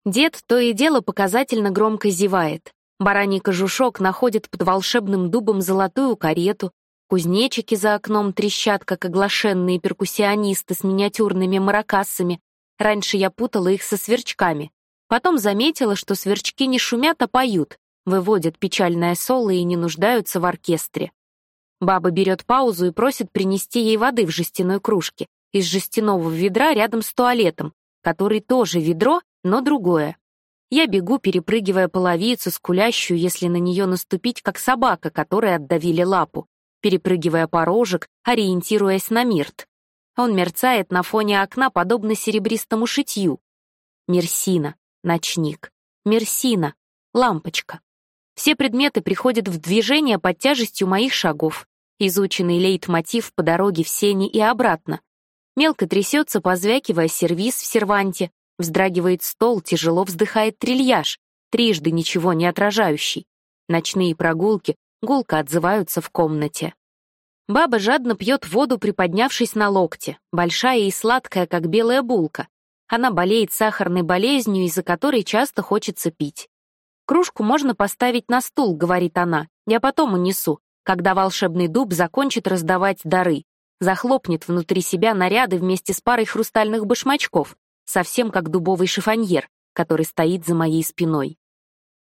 Дед то и дело показательно громко зевает. Бараний кожушок находит под волшебным дубом золотую карету, кузнечики за окном трещат, как оглашенные перкуссионисты с миниатюрными маракасами. Раньше я путала их со сверчками. Потом заметила, что сверчки не шумят, а поют, выводят печальное соло и не нуждаются в оркестре. Баба берет паузу и просит принести ей воды в жестяной кружке из жестяного ведра рядом с туалетом, который тоже ведро, но другое. Я бегу, перепрыгивая половицу, скулящую, если на нее наступить, как собака, которой отдавили лапу, перепрыгивая порожек, ориентируясь на мирт. Он мерцает на фоне окна, подобно серебристому шитью. Мерсина. ночник, мерсина, лампочка. Все предметы приходят в движение под тяжестью моих шагов. Изученный лейтмотив по дороге в сени и обратно. Мелко трясется, позвякивая сервиз в серванте, вздрагивает стол, тяжело вздыхает трильяж, трижды ничего не отражающий. Ночные прогулки гулко отзываются в комнате. Баба жадно пьет воду, приподнявшись на локте, большая и сладкая, как белая булка. Она болеет сахарной болезнью, из-за которой часто хочется пить. «Кружку можно поставить на стул», — говорит она. «Я потом унесу, когда волшебный дуб закончит раздавать дары, захлопнет внутри себя наряды вместе с парой хрустальных башмачков, совсем как дубовый шифоньер, который стоит за моей спиной.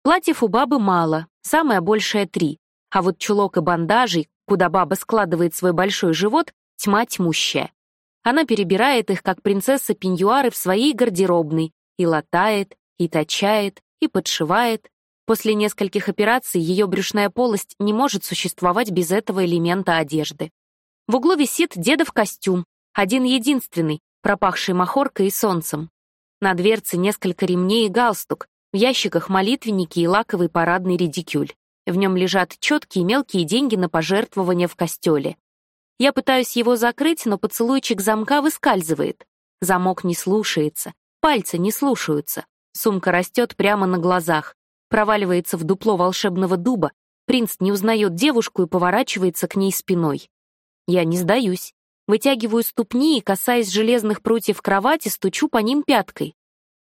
Платьев у бабы мало, самое большее три, а вот чулок и бандажей, куда баба складывает свой большой живот, тьма тьмущая. Она перебирает их, как принцесса пеньюары в своей гардеробной, и латает, и точает, и подшивает. После нескольких операций ее брюшная полость не может существовать без этого элемента одежды. В углу висит дедов костюм, один-единственный, пропахший махоркой и солнцем. На дверце несколько ремней и галстук, в ящиках молитвенники и лаковый парадный редикюль. В нем лежат четкие мелкие деньги на пожертвования в костеле. Я пытаюсь его закрыть, но поцелуйчик замка выскальзывает. Замок не слушается, пальцы не слушаются. Сумка растет прямо на глазах, проваливается в дупло волшебного дуба, принц не узнает девушку и поворачивается к ней спиной. Я не сдаюсь. Вытягиваю ступни и, касаясь железных прутьев кровати, стучу по ним пяткой.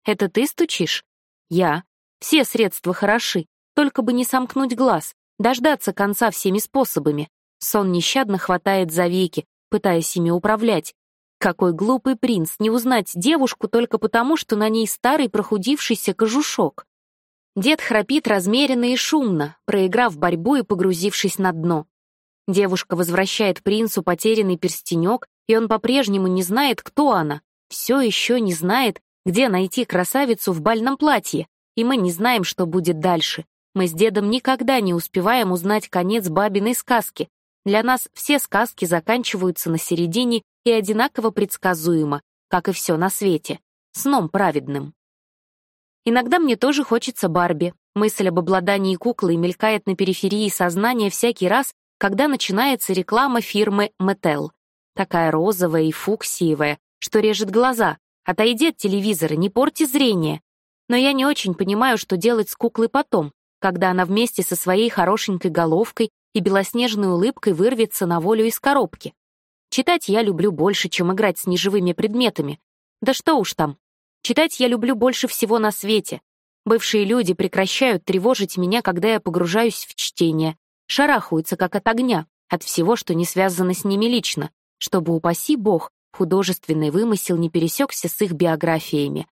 «Это ты стучишь?» «Я. Все средства хороши, только бы не сомкнуть глаз, дождаться конца всеми способами. Сон нещадно хватает за веки, пытаясь ими управлять. Какой глупый принц не узнать девушку только потому, что на ней старый прохудившийся кожушок. Дед храпит размеренно и шумно, проиграв борьбу и погрузившись на дно. Девушка возвращает принцу потерянный перстенек, и он по-прежнему не знает, кто она. Все еще не знает, где найти красавицу в бальном платье, и мы не знаем, что будет дальше. Мы с дедом никогда не успеваем узнать конец бабиной сказки. Для нас все сказки заканчиваются на середине и одинаково предсказуемо, как и все на свете, сном праведным. Иногда мне тоже хочется Барби. Мысль об обладании куклой мелькает на периферии сознания всякий раз, когда начинается реклама фирмы Mattel. Такая розовая и фуксиевая, что режет глаза. Отойди от телевизора, не порти зрение. Но я не очень понимаю, что делать с куклой потом, когда она вместе со своей хорошенькой головкой и белоснежной улыбкой вырвется на волю из коробки. Читать я люблю больше, чем играть с неживыми предметами. Да что уж там. Читать я люблю больше всего на свете. Бывшие люди прекращают тревожить меня, когда я погружаюсь в чтение, шарахаются как от огня, от всего, что не связано с ними лично, чтобы, упаси бог, художественный вымысел не пересекся с их биографиями.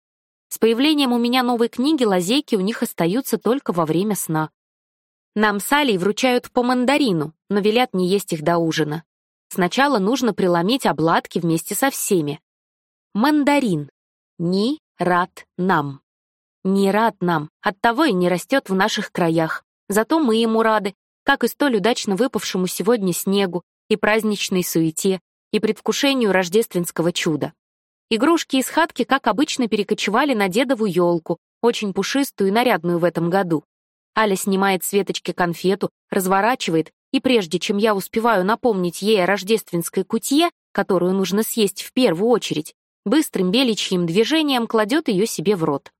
С появлением у меня новой книги лазейки у них остаются только во время сна. Нам с Алей вручают по мандарину, но велят не есть их до ужина. Сначала нужно преломить обладки вместе со всеми. Мандарин. Ни рад нам. Не рад нам, оттого и не растет в наших краях. Зато мы ему рады, как и столь удачно выпавшему сегодня снегу, и праздничной суете, и предвкушению рождественского чуда. Игрушки из хатки, как обычно, перекочевали на дедову елку, очень пушистую и нарядную в этом году. Аля снимает с веточки конфету, разворачивает, и прежде чем я успеваю напомнить ей о рождественской кутье, которую нужно съесть в первую очередь, быстрым беличьим движением кладет ее себе в рот.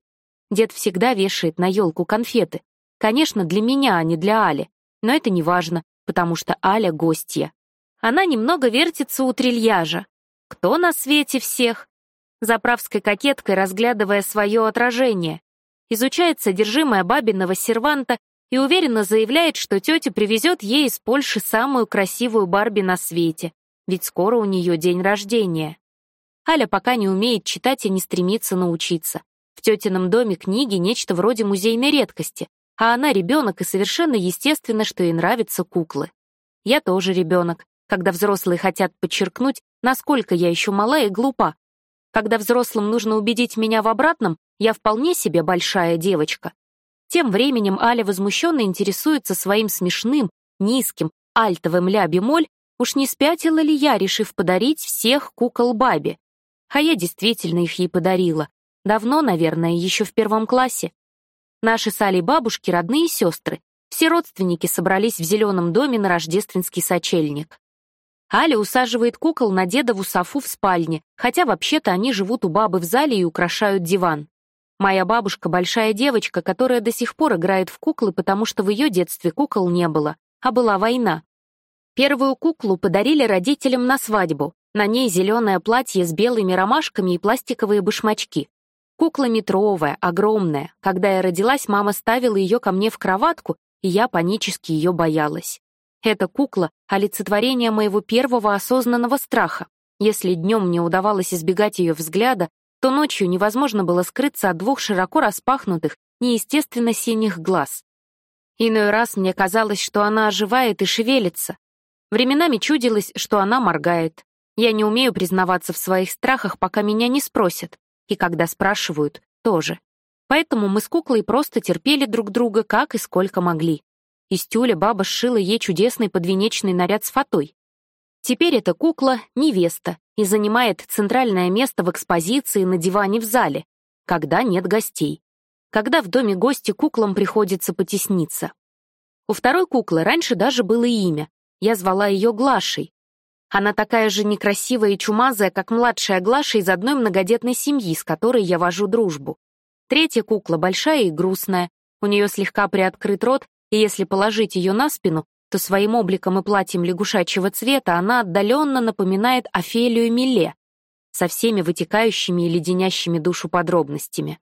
Дед всегда вешает на елку конфеты. Конечно, для меня, а не для Али. Но это не важно, потому что Аля — гостья. Она немного вертится у трильяжа. Кто на свете всех? Заправской кокеткой, разглядывая свое отражение. Изучает содержимое бабиного серванта и уверенно заявляет, что тетя привезет ей из Польши самую красивую Барби на свете, ведь скоро у нее день рождения. Аля пока не умеет читать и не стремится научиться. В тетином доме книги — нечто вроде музейной редкости, а она ребенок, и совершенно естественно, что ей нравятся куклы. Я тоже ребенок, когда взрослые хотят подчеркнуть, насколько я еще мала и глупа. Когда взрослым нужно убедить меня в обратном, я вполне себе большая девочка. Тем временем Аля возмущенно интересуется своим смешным, низким, альтовым ля-бемоль, уж не спятила ли я, решив подарить всех кукол бабе. А я действительно их ей подарила. Давно, наверное, еще в первом классе. Наши с Алей бабушки — родные сестры. Все родственники собрались в зеленом доме на рождественский сочельник. Аля усаживает кукол на дедову софу в спальне, хотя вообще-то они живут у бабы в зале и украшают диван. Моя бабушка — большая девочка, которая до сих пор играет в куклы, потому что в ее детстве кукол не было, а была война. Первую куклу подарили родителям на свадьбу. На ней зеленое платье с белыми ромашками и пластиковые башмачки. Кукла метровая, огромная. Когда я родилась, мама ставила ее ко мне в кроватку, и я панически ее боялась. Эта кукла — олицетворение моего первого осознанного страха. Если днем мне удавалось избегать ее взгляда, то ночью невозможно было скрыться от двух широко распахнутых, неестественно синих глаз. Иной раз мне казалось, что она оживает и шевелится. Временами чудилось, что она моргает. Я не умею признаваться в своих страхах, пока меня не спросят. И когда спрашивают, тоже. Поэтому мы с куклой просто терпели друг друга, как и сколько могли. Из тюля баба сшила ей чудесный подвенечный наряд с фатой. Теперь эта кукла — невеста и занимает центральное место в экспозиции на диване в зале, когда нет гостей. Когда в доме гости куклам приходится потесниться. У второй куклы раньше даже было имя. Я звала ее Глашей. Она такая же некрасивая и чумазая, как младшая Глаша из одной многодетной семьи, с которой я вожу дружбу. Третья кукла большая и грустная. У нее слегка приоткрыт рот, и если положить ее на спину, то своим обликом и платьем лягушачьего цвета она отдаленно напоминает Офелию Милле со всеми вытекающими и леденящими душу подробностями.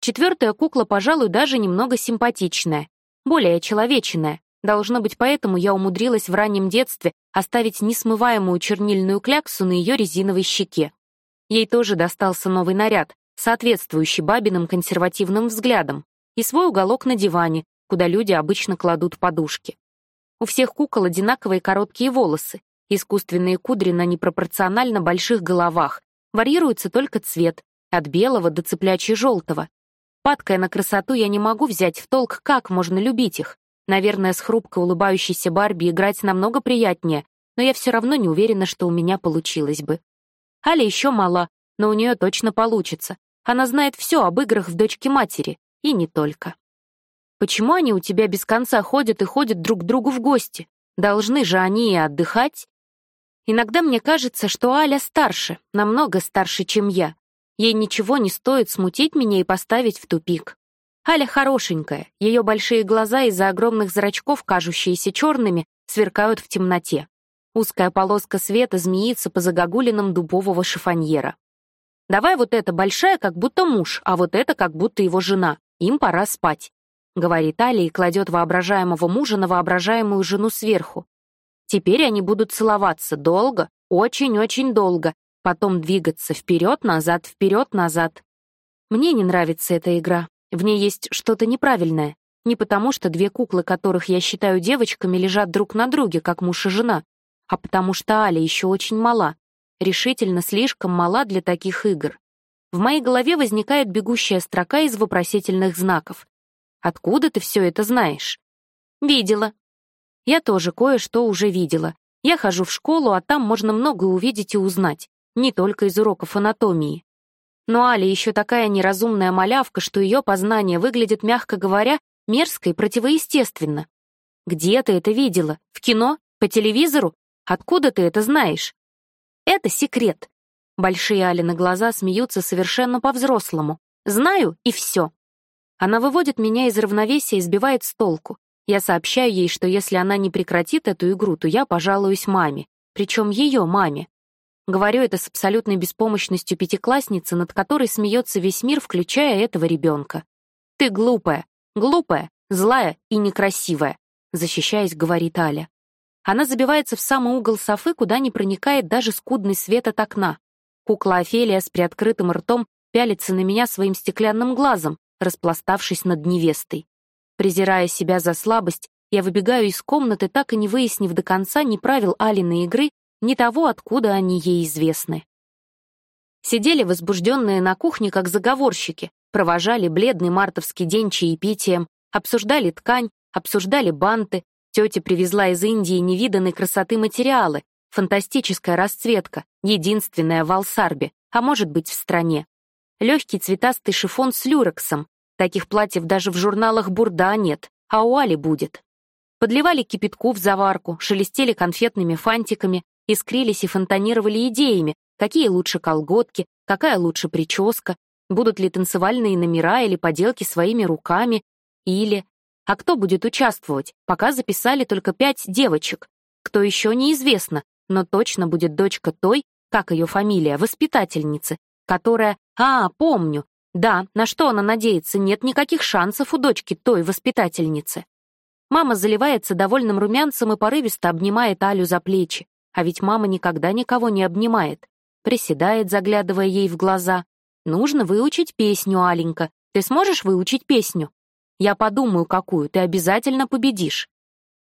Четвертая кукла, пожалуй, даже немного симпатичная, более человечная. Должно быть, поэтому я умудрилась в раннем детстве оставить несмываемую чернильную кляксу на ее резиновой щеке. Ей тоже достался новый наряд, соответствующий бабиным консервативным взглядам, и свой уголок на диване, куда люди обычно кладут подушки. У всех кукол одинаковые короткие волосы, искусственные кудри на непропорционально больших головах, варьируется только цвет, от белого до цыплячьи-желтого. Падкая на красоту, я не могу взять в толк, как можно любить их. Наверное, с хрупко улыбающейся Барби играть намного приятнее, но я все равно не уверена, что у меня получилось бы. Аля еще мала, но у нее точно получится. Она знает все об играх в дочке матери, и не только. Почему они у тебя без конца ходят и ходят друг к другу в гости? Должны же они и отдыхать. Иногда мне кажется, что Аля старше, намного старше, чем я. Ей ничего не стоит смутить меня и поставить в тупик. Аля хорошенькая, ее большие глаза из-за огромных зрачков, кажущиеся черными, сверкают в темноте. Узкая полоска света змеится по загогулинам дубового шифоньера. Давай вот это большая, как будто муж, а вот это, как будто его жена. Им пора спать. — говорит Али и кладет воображаемого мужа на воображаемую жену сверху. Теперь они будут целоваться долго, очень-очень долго, потом двигаться вперед-назад, вперед-назад. Мне не нравится эта игра. В ней есть что-то неправильное. Не потому, что две куклы, которых я считаю девочками, лежат друг на друге, как муж и жена, а потому что Аля еще очень мала, решительно слишком мала для таких игр. В моей голове возникает бегущая строка из вопросительных знаков. Откуда ты все это знаешь? Видела. Я тоже кое-что уже видела. Я хожу в школу, а там можно многое увидеть и узнать, не только из уроков анатомии. Но Аля еще такая неразумная малявка, что ее познание выглядит, мягко говоря, мерзко и противоестественно. Где ты это видела? В кино? По телевизору? Откуда ты это знаешь? Это секрет. Большие Алины глаза смеются совершенно по-взрослому. Знаю, и все. Она выводит меня из равновесия и сбивает с толку. Я сообщаю ей, что если она не прекратит эту игру, то я пожалуюсь маме. Причем ее маме. Говорю это с абсолютной беспомощностью пятиклассницы, над которой смеется весь мир, включая этого ребенка. «Ты глупая, глупая, злая и некрасивая», защищаясь, говорит Аля. Она забивается в самый угол софы, куда не проникает даже скудный свет от окна. Кукла Офелия с приоткрытым ртом пялится на меня своим стеклянным глазом, распластавшись над невестой. Презирая себя за слабость, я выбегаю из комнаты, так и не выяснив до конца ни правил Алиной игры, ни того, откуда они ей известны. Сидели возбужденные на кухне, как заговорщики, провожали бледный мартовский день чаепитием, обсуждали ткань, обсуждали банты, тетя привезла из Индии невиданной красоты материалы, фантастическая расцветка, единственная в Алсарбе, а может быть в стране. Легкий цветастый шифон с люрексом. Таких платьев даже в журналах Бурда нет, а у Али будет. Подливали кипятку в заварку, шелестели конфетными фантиками, искрились и фонтанировали идеями, какие лучше колготки, какая лучше прическа, будут ли танцевальные номера или поделки своими руками, или... А кто будет участвовать? Пока записали только пять девочек. Кто еще неизвестно, но точно будет дочка той, как ее фамилия, воспитательницы, которая... А, помню. Да, на что она надеется, нет никаких шансов у дочки той воспитательницы. Мама заливается довольным румянцем и порывисто обнимает Алю за плечи. А ведь мама никогда никого не обнимает. Приседает, заглядывая ей в глаза. «Нужно выучить песню, Аленька. Ты сможешь выучить песню?» «Я подумаю, какую. Ты обязательно победишь».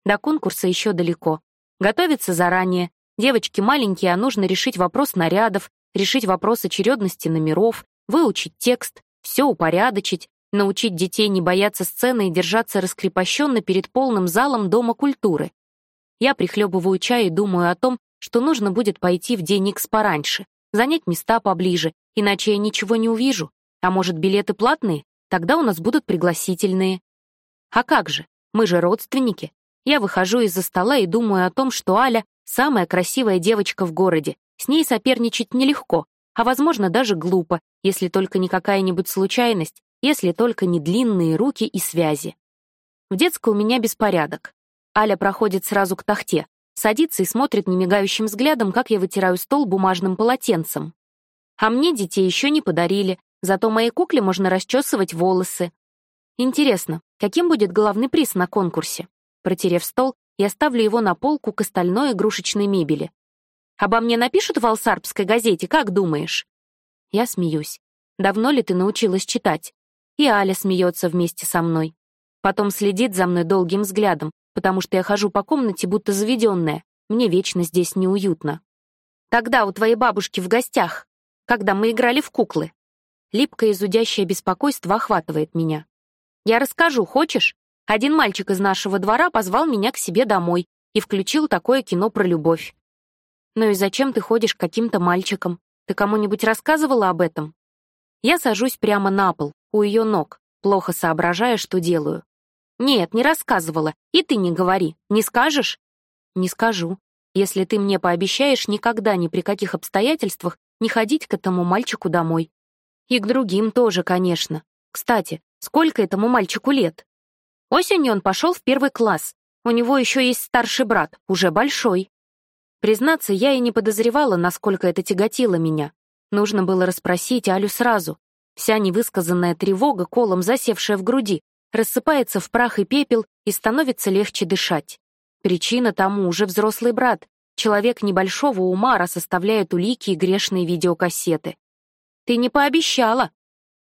До конкурса еще далеко. Готовиться заранее. Девочки маленькие, а нужно решить вопрос нарядов, решить вопрос очередности номеров, выучить текст, все упорядочить, научить детей не бояться сцены и держаться раскрепощенно перед полным залом Дома культуры. Я прихлебываю чай и думаю о том, что нужно будет пойти в день Икс пораньше, занять места поближе, иначе я ничего не увижу. А может, билеты платные? Тогда у нас будут пригласительные. А как же? Мы же родственники. Я выхожу из-за стола и думаю о том, что Аля — самая красивая девочка в городе. С ней соперничать нелегко, а, возможно, даже глупо, если только не какая-нибудь случайность, если только не длинные руки и связи. В детской у меня беспорядок. Аля проходит сразу к тахте, садится и смотрит немигающим взглядом, как я вытираю стол бумажным полотенцем. А мне детей еще не подарили, зато моей кукле можно расчесывать волосы. Интересно, каким будет главный приз на конкурсе? Протерев стол, я ставлю его на полку к остальной игрушечной мебели. Обо мне напишут в Алсарбской газете, как думаешь? Я смеюсь. Давно ли ты научилась читать? И Аля смеется вместе со мной. Потом следит за мной долгим взглядом, потому что я хожу по комнате, будто заведенная. Мне вечно здесь неуютно. Тогда у твоей бабушки в гостях, когда мы играли в куклы. Липкое и зудящее беспокойство охватывает меня. Я расскажу, хочешь? Один мальчик из нашего двора позвал меня к себе домой и включил такое кино про любовь. Ну и зачем ты ходишь к каким-то мальчикам? Ты кому-нибудь рассказывала об этом? Я сажусь прямо на пол, у ее ног, плохо соображая, что делаю. «Нет, не рассказывала. И ты не говори. Не скажешь?» «Не скажу. Если ты мне пообещаешь никогда ни при каких обстоятельствах не ходить к этому мальчику домой. И к другим тоже, конечно. Кстати, сколько этому мальчику лет?» Осенью он пошел в первый класс. У него еще есть старший брат, уже большой. Признаться, я и не подозревала, насколько это тяготило меня. Нужно было расспросить Алю сразу, Вся невысказанная тревога, колом засевшая в груди, рассыпается в прах и пепел и становится легче дышать. Причина тому уже взрослый брат, человек небольшого ума, раз составляет улики и грешные видеокассеты. «Ты не пообещала!»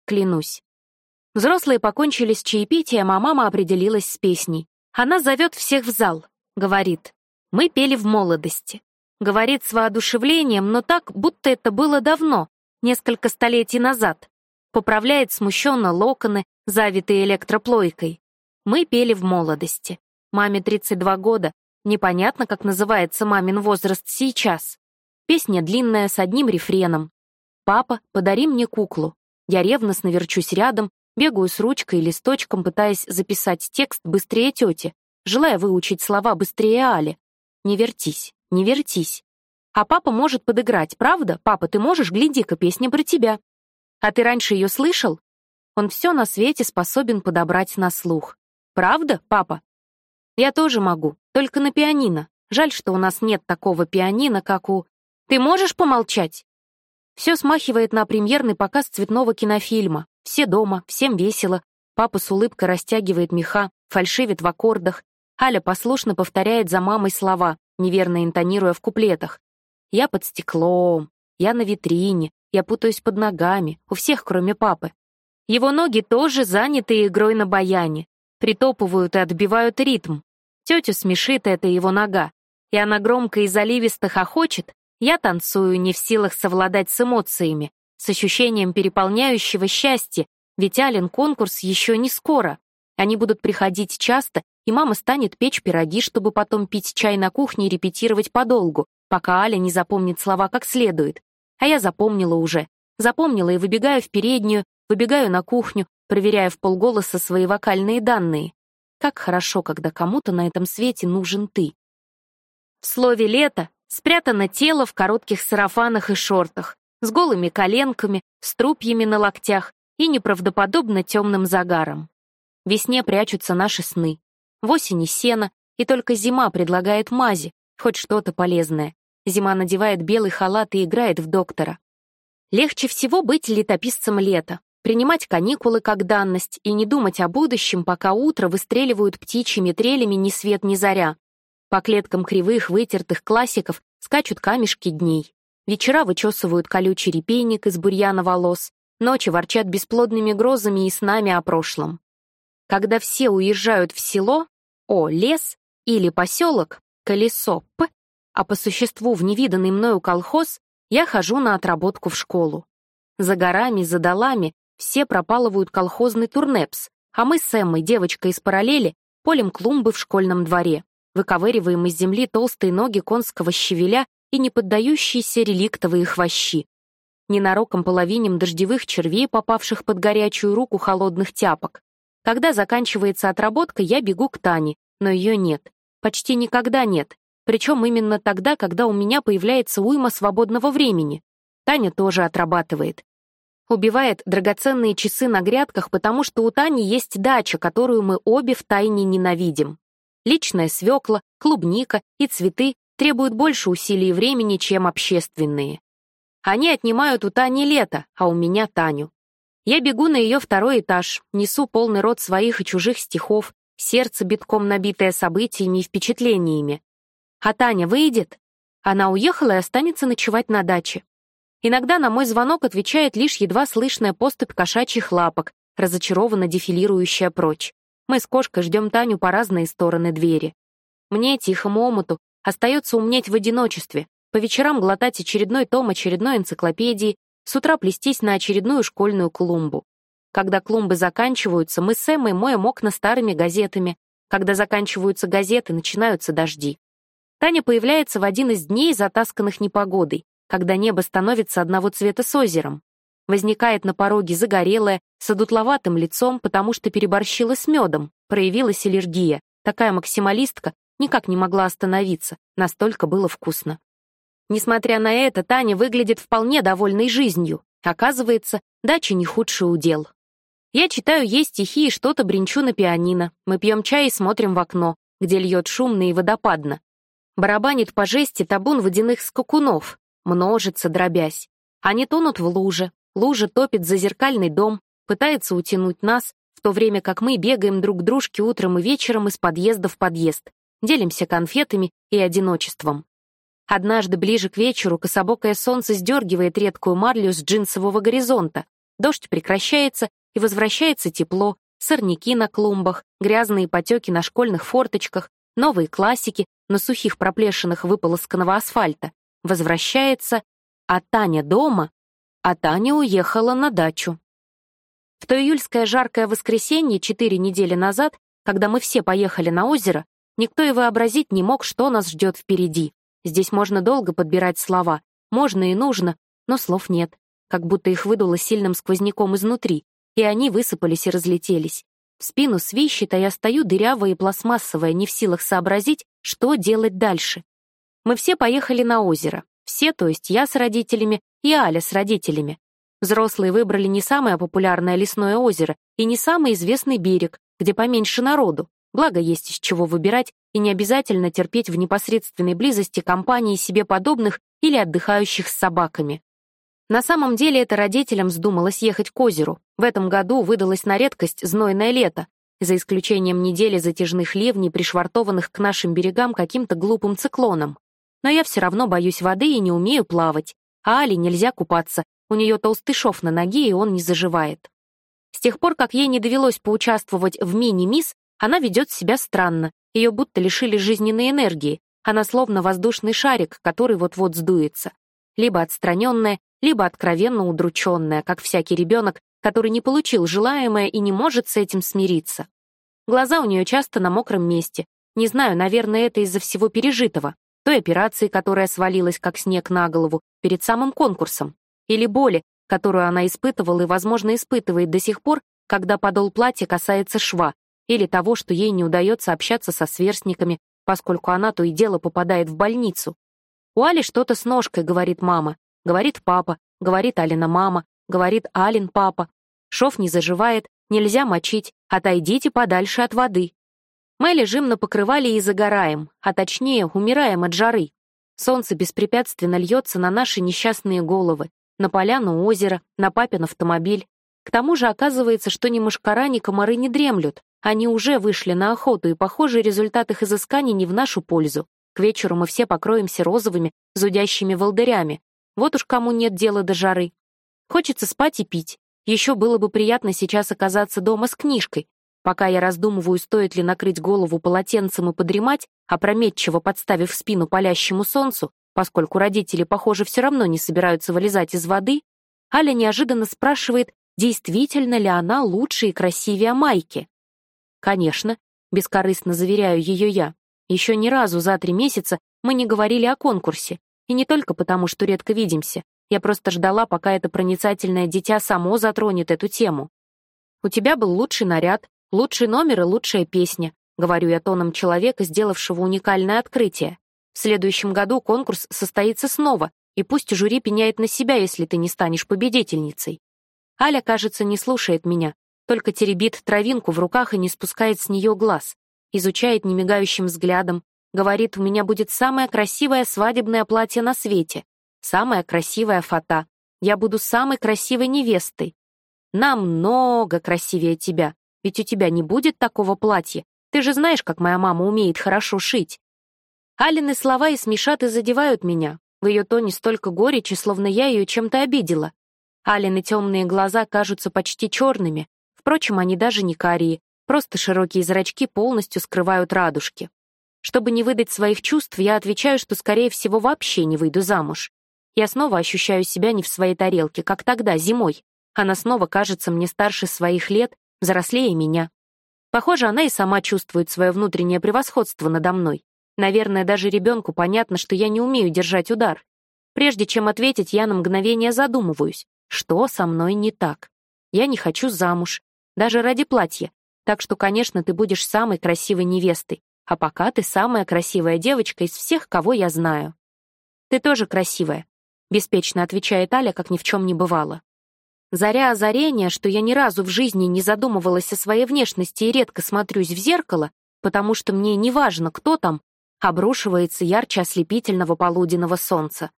Клянусь. Взрослые покончили с чаепитием, а мама определилась с песней. Она зовет всех в зал, говорит. Мы пели в молодости. Говорит с воодушевлением, но так, будто это было давно, несколько столетий назад поправляет смущенно локоны, завитые электроплойкой. Мы пели в молодости. Маме 32 года. Непонятно, как называется мамин возраст сейчас. Песня длинная, с одним рефреном. «Папа, подари мне куклу». Я ревностно верчусь рядом, бегаю с ручкой и листочком, пытаясь записать текст быстрее тети, желая выучить слова быстрее Али. Не вертись, не вертись. А папа может подыграть, правда? Папа, ты можешь? Гляди-ка, песня про тебя. А ты раньше ее слышал? Он все на свете способен подобрать на слух. Правда, папа? Я тоже могу, только на пианино. Жаль, что у нас нет такого пианино, как у... Ты можешь помолчать? Все смахивает на премьерный показ цветного кинофильма. Все дома, всем весело. Папа с улыбкой растягивает меха, фальшивит в аккордах. Аля послушно повторяет за мамой слова, неверно интонируя в куплетах. «Я под стеклом», «Я на витрине», я путаюсь под ногами, у всех, кроме папы. Его ноги тоже заняты игрой на баяне, притопывают и отбивают ритм. Тетю смешит эта его нога, и она громко и заливисто хохочет, я танцую, не в силах совладать с эмоциями, с ощущением переполняющего счастья, ведь Ален конкурс еще не скоро. Они будут приходить часто, и мама станет печь пироги, чтобы потом пить чай на кухне и репетировать подолгу, пока Аля не запомнит слова как следует. А я запомнила уже. Запомнила и выбегаю в переднюю, выбегаю на кухню, проверяя в полголоса свои вокальные данные. Как хорошо, когда кому-то на этом свете нужен ты. В слове «лето» спрятано тело в коротких сарафанах и шортах, с голыми коленками, с трупьями на локтях и неправдоподобно темным загаром. В весне прячутся наши сны. В осени сено, и только зима предлагает мази, хоть что-то полезное. Зима надевает белый халат и играет в доктора. Легче всего быть летописцем лета, принимать каникулы как данность и не думать о будущем, пока утро выстреливают птичьими трелями ни свет ни заря. По клеткам кривых, вытертых классиков скачут камешки дней. Вечера вычесывают колючий репейник из бурьяна волос, ночи ворчат бесплодными грозами и снами о прошлом. Когда все уезжают в село, о, лес или поселок, колесо, п, а по существу в невиданный мною колхоз, я хожу на отработку в школу. За горами, за долами все пропалывают колхозный турнепс, а мы с Эммой, девочкой из параллели, полем клумбы в школьном дворе, выковыриваем из земли толстые ноги конского щавеля и неподдающиеся реликтовые хвощи. Ненароком половинем дождевых червей, попавших под горячую руку холодных тяпок. Когда заканчивается отработка, я бегу к Тане, но ее нет. Почти никогда нет. Причем именно тогда, когда у меня появляется уйма свободного времени. Таня тоже отрабатывает. Убивает драгоценные часы на грядках, потому что у Тани есть дача, которую мы обе втайне ненавидим. Личная свекла, клубника и цветы требуют больше усилий и времени, чем общественные. Они отнимают у Тани лето, а у меня Таню. Я бегу на ее второй этаж, несу полный рот своих и чужих стихов, сердце битком набитое событиями и впечатлениями. А Таня выйдет? Она уехала и останется ночевать на даче. Иногда на мой звонок отвечает лишь едва слышная поступь кошачьих лапок, разочарованно дефилирующая прочь. Мы с кошкой ждем Таню по разные стороны двери. Мне, тихому омуту, остается умнеть в одиночестве, по вечерам глотать очередной том очередной энциклопедии, с утра плестись на очередную школьную клумбу. Когда клумбы заканчиваются, мы с Эммой моем окна старыми газетами. Когда заканчиваются газеты, начинаются дожди. Таня появляется в один из дней, затасканных непогодой, когда небо становится одного цвета с озером. Возникает на пороге загорелая, с одутловатым лицом, потому что переборщила с медом, проявилась аллергия. Такая максималистка никак не могла остановиться, настолько было вкусно. Несмотря на это, Таня выглядит вполне довольной жизнью. Оказывается, дача не худший удел. Я читаю ей стихи и что-то бренчу на пианино. Мы пьем чай и смотрим в окно, где льет шумно и водопадно. Барабанит по жести табун водяных скакунов, множится, дробясь. Они тонут в луже. Лужа топит за зеркальный дом, пытается утянуть нас, в то время как мы бегаем друг к дружке утром и вечером из подъезда в подъезд, делимся конфетами и одиночеством. Однажды ближе к вечеру кособокое солнце сдергивает редкую марлю с джинсового горизонта. Дождь прекращается, и возвращается тепло, сорняки на клумбах, грязные потеки на школьных форточках, новые классики на сухих проплешинах выполосканного асфальта. Возвращается, а Таня дома, а Таня уехала на дачу. В то июльское жаркое воскресенье четыре недели назад, когда мы все поехали на озеро, никто и вообразить не мог, что нас ждет впереди. Здесь можно долго подбирать слова, можно и нужно, но слов нет, как будто их выдуло сильным сквозняком изнутри, и они высыпались и разлетелись. В спину свищет, а я стою дырявая и пластмассовая, не в силах сообразить, что делать дальше. Мы все поехали на озеро. Все, то есть я с родителями и Аля с родителями. Взрослые выбрали не самое популярное лесное озеро и не самый известный берег, где поменьше народу. Благо, есть из чего выбирать, и не обязательно терпеть в непосредственной близости компании себе подобных или отдыхающих с собаками. На самом деле это родителям вздумалось ехать к озеру. В этом году выдалось на редкость знойное лето, за исключением недели затяжных ливней, пришвартованных к нашим берегам каким-то глупым циклоном. Но я все равно боюсь воды и не умею плавать. А Али нельзя купаться, у нее толстый шов на ноге, и он не заживает. С тех пор, как ей не довелось поучаствовать в мини-мисс, она ведет себя странно, ее будто лишили жизненной энергии, она словно воздушный шарик, который вот-вот сдуется. Либо отстраненная, либо откровенно удрученная, как всякий ребенок, который не получил желаемое и не может с этим смириться. Глаза у нее часто на мокром месте. Не знаю, наверное, это из-за всего пережитого. Той операции, которая свалилась как снег на голову перед самым конкурсом. Или боли, которую она испытывала и, возможно, испытывает до сих пор, когда подол платья касается шва, или того, что ей не удается общаться со сверстниками, поскольку она то и дело попадает в больницу. «У Али что-то с ножкой», — говорит мама, говорит папа, говорит Алина мама, говорит Алин папа. Шов не заживает, нельзя мочить, отойдите подальше от воды. Мы лежим на покрывале и загораем, а точнее, умираем от жары. Солнце беспрепятственно льется на наши несчастные головы, на поляну озера, на папин автомобиль. К тому же оказывается, что ни мошкара, ни комары не дремлют. Они уже вышли на охоту, и, похоже, результат их изысканий не в нашу пользу. К вечеру мы все покроемся розовыми, зудящими волдырями. Вот уж кому нет дела до жары. Хочется спать и пить. Еще было бы приятно сейчас оказаться дома с книжкой. Пока я раздумываю, стоит ли накрыть голову полотенцем и подремать, опрометчиво подставив спину палящему солнцу, поскольку родители, похоже, все равно не собираются вылезать из воды, Аля неожиданно спрашивает, действительно ли она лучше и красивее Майки. Конечно, бескорыстно заверяю ее я. Еще ни разу за три месяца мы не говорили о конкурсе. И не только потому, что редко видимся. Я просто ждала, пока это проницательное дитя само затронет эту тему. У тебя был лучший наряд, лучший номер и лучшая песня, говорю я тоном человека, сделавшего уникальное открытие. В следующем году конкурс состоится снова, и пусть жюри пеняет на себя, если ты не станешь победительницей. Аля, кажется, не слушает меня, только теребит травинку в руках и не спускает с нее глаз, изучает немигающим взглядом, говорит, у меня будет самое красивое свадебное платье на свете, самая красивая фата. Я буду самой красивой невестой. Намного красивее тебя, ведь у тебя не будет такого платья. Ты же знаешь, как моя мама умеет хорошо шить. Алины слова и смешат и задевают меня. В ее тоне столько горечи, словно я ее чем-то обидела. Алины темные глаза кажутся почти черными. Впрочем, они даже не карие, просто широкие зрачки полностью скрывают радужки. Чтобы не выдать своих чувств, я отвечаю, что, скорее всего, вообще не выйду замуж. Я снова ощущаю себя не в своей тарелке, как тогда, зимой. Она снова кажется мне старше своих лет, взрослее меня. Похоже, она и сама чувствует свое внутреннее превосходство надо мной. Наверное, даже ребенку понятно, что я не умею держать удар. Прежде чем ответить, я на мгновение задумываюсь, что со мной не так. Я не хочу замуж, даже ради платья. Так что, конечно, ты будешь самой красивой невестой, а пока ты самая красивая девочка из всех, кого я знаю. Ты тоже красивая, — беспечно отвечает Аля, как ни в чем не бывало. Заря озарения, что я ни разу в жизни не задумывалась о своей внешности и редко смотрюсь в зеркало, потому что мне не важно, кто там, обрушивается ярче ослепительного полуденного солнца.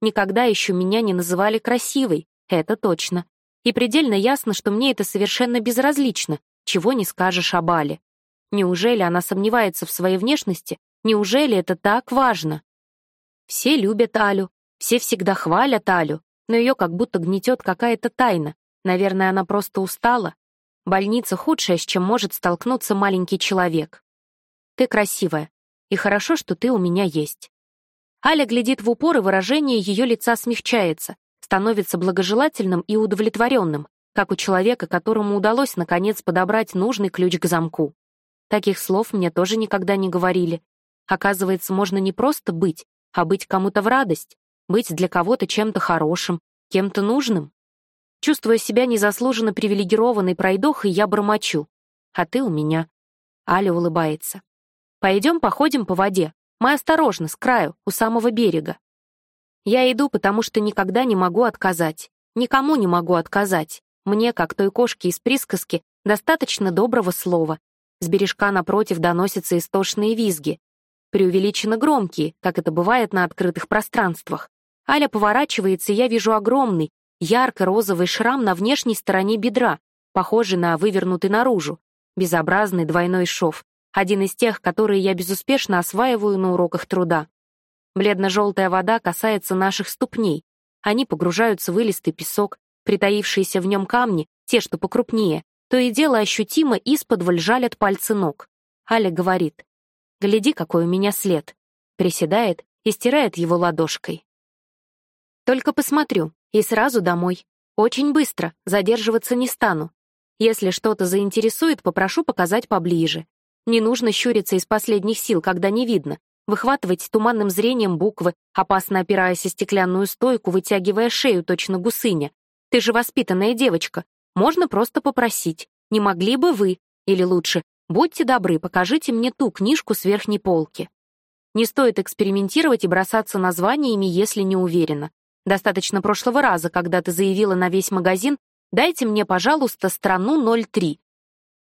Никогда еще меня не называли красивой, это точно. И предельно ясно, что мне это совершенно безразлично, чего не скажешь об Але. Неужели она сомневается в своей внешности? Неужели это так важно? Все любят Алю, все всегда хвалят Алю, но ее как будто гнетет какая-то тайна. Наверное, она просто устала. Больница худшая, с чем может столкнуться маленький человек. Ты красивая, и хорошо, что ты у меня есть. Аля глядит в упор, и выражение ее лица смягчается, становится благожелательным и удовлетворенным, как у человека, которому удалось, наконец, подобрать нужный ключ к замку. Таких слов мне тоже никогда не говорили. Оказывается, можно не просто быть, а быть кому-то в радость быть для кого-то чем-то хорошим, кем-то нужным. Чувствуя себя незаслуженно привилегированной пройдохой, я бормочу. А ты у меня. Аля улыбается. Пойдем походим по воде. Мы осторожно, с краю, у самого берега. Я иду, потому что никогда не могу отказать. Никому не могу отказать. Мне, как той кошке из присказки, достаточно доброго слова. С бережка напротив доносятся истошные визги. Преувеличенно громкие, как это бывает на открытых пространствах. Аля поворачивается, и я вижу огромный, ярко-розовый шрам на внешней стороне бедра, похожий на вывернутый наружу. Безобразный двойной шов. Один из тех, которые я безуспешно осваиваю на уроках труда. Бледно-желтая вода касается наших ступней. Они погружаются в илистый песок, притаившиеся в нем камни, те, что покрупнее, то и дело ощутимо из-под жалят пальцы ног. Аля говорит, «Гляди, какой у меня след», приседает и стирает его ладошкой. Только посмотрю, и сразу домой. Очень быстро, задерживаться не стану. Если что-то заинтересует, попрошу показать поближе. Не нужно щуриться из последних сил, когда не видно, выхватывать туманным зрением буквы, опасно опираясь о стеклянную стойку, вытягивая шею точно гусыня. Ты же воспитанная девочка. Можно просто попросить. Не могли бы вы? Или лучше, будьте добры, покажите мне ту книжку с верхней полки. Не стоит экспериментировать и бросаться названиями, если не уверена. Достаточно прошлого раза, когда ты заявила на весь магазин «Дайте мне, пожалуйста, страну 03».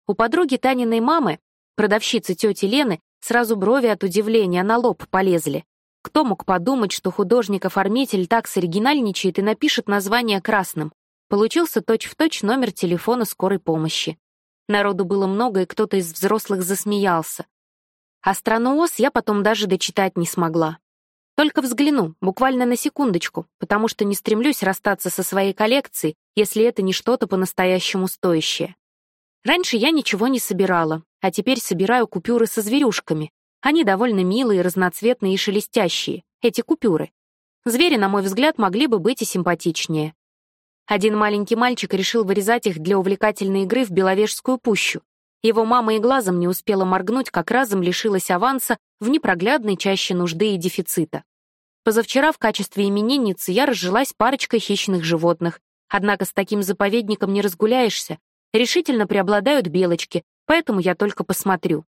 У подруги Таниной мамы, продавщицы тети Лены, сразу брови от удивления на лоб полезли. Кто мог подумать, что художник-оформитель так соригинальничает и напишет название красным? Получился точь-в-точь точь номер телефона скорой помощи. Народу было много, и кто-то из взрослых засмеялся. А страну ОС я потом даже дочитать не смогла. Только взгляну, буквально на секундочку, потому что не стремлюсь расстаться со своей коллекцией, если это не что-то по-настоящему стоящее. Раньше я ничего не собирала, а теперь собираю купюры со зверюшками. Они довольно милые, разноцветные и шелестящие, эти купюры. Звери, на мой взгляд, могли бы быть и симпатичнее. Один маленький мальчик решил вырезать их для увлекательной игры в Беловежскую пущу, его мама и глазом не успела моргнуть, как разом лишилась аванса в непроглядной чаще нужды и дефицита. Позавчера в качестве именинницы я разжилась парочкой хищных животных, однако с таким заповедником не разгуляешься. Решительно преобладают белочки, поэтому я только посмотрю.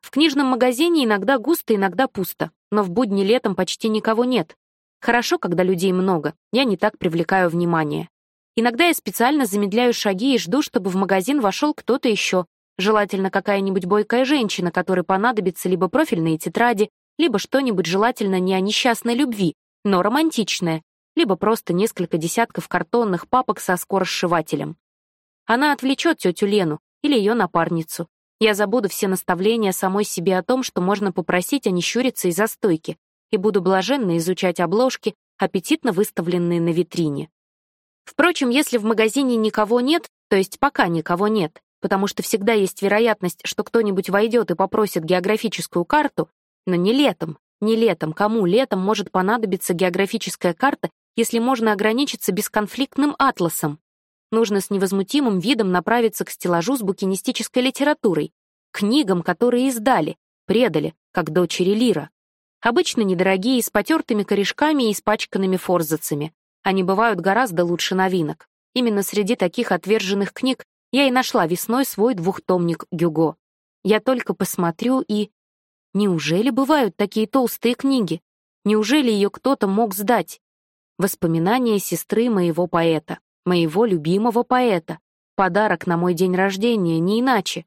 В книжном магазине иногда густо, иногда пусто, но в будни летом почти никого нет. Хорошо, когда людей много, я не так привлекаю внимание. Иногда я специально замедляю шаги и жду, чтобы в магазин вошел кто-то еще, Желательно какая-нибудь бойкая женщина, которой понадобится либо профильные тетради, либо что-нибудь желательно не о несчастной любви, но романтичное, либо просто несколько десятков картонных папок со скоросшивателем. Она отвлечет тетю Лену или ее напарницу. Я забуду все наставления самой себе о том, что можно попросить, а не щуриться из-за стойки, и буду блаженно изучать обложки, аппетитно выставленные на витрине. Впрочем, если в магазине никого нет, то есть пока никого нет, потому что всегда есть вероятность, что кто-нибудь войдет и попросит географическую карту, но не летом, не летом. Кому летом может понадобиться географическая карта, если можно ограничиться бесконфликтным атласом? Нужно с невозмутимым видом направиться к стеллажу с букинистической литературой, книгам, которые издали, предали, как дочери Лира. Обычно недорогие, с потертыми корешками и испачканными форзацами. Они бывают гораздо лучше новинок. Именно среди таких отверженных книг я и нашла весной свой двухтомник Гюго. Я только посмотрю и... Неужели бывают такие толстые книги? Неужели ее кто-то мог сдать? Воспоминания сестры моего поэта, моего любимого поэта. Подарок на мой день рождения, не иначе.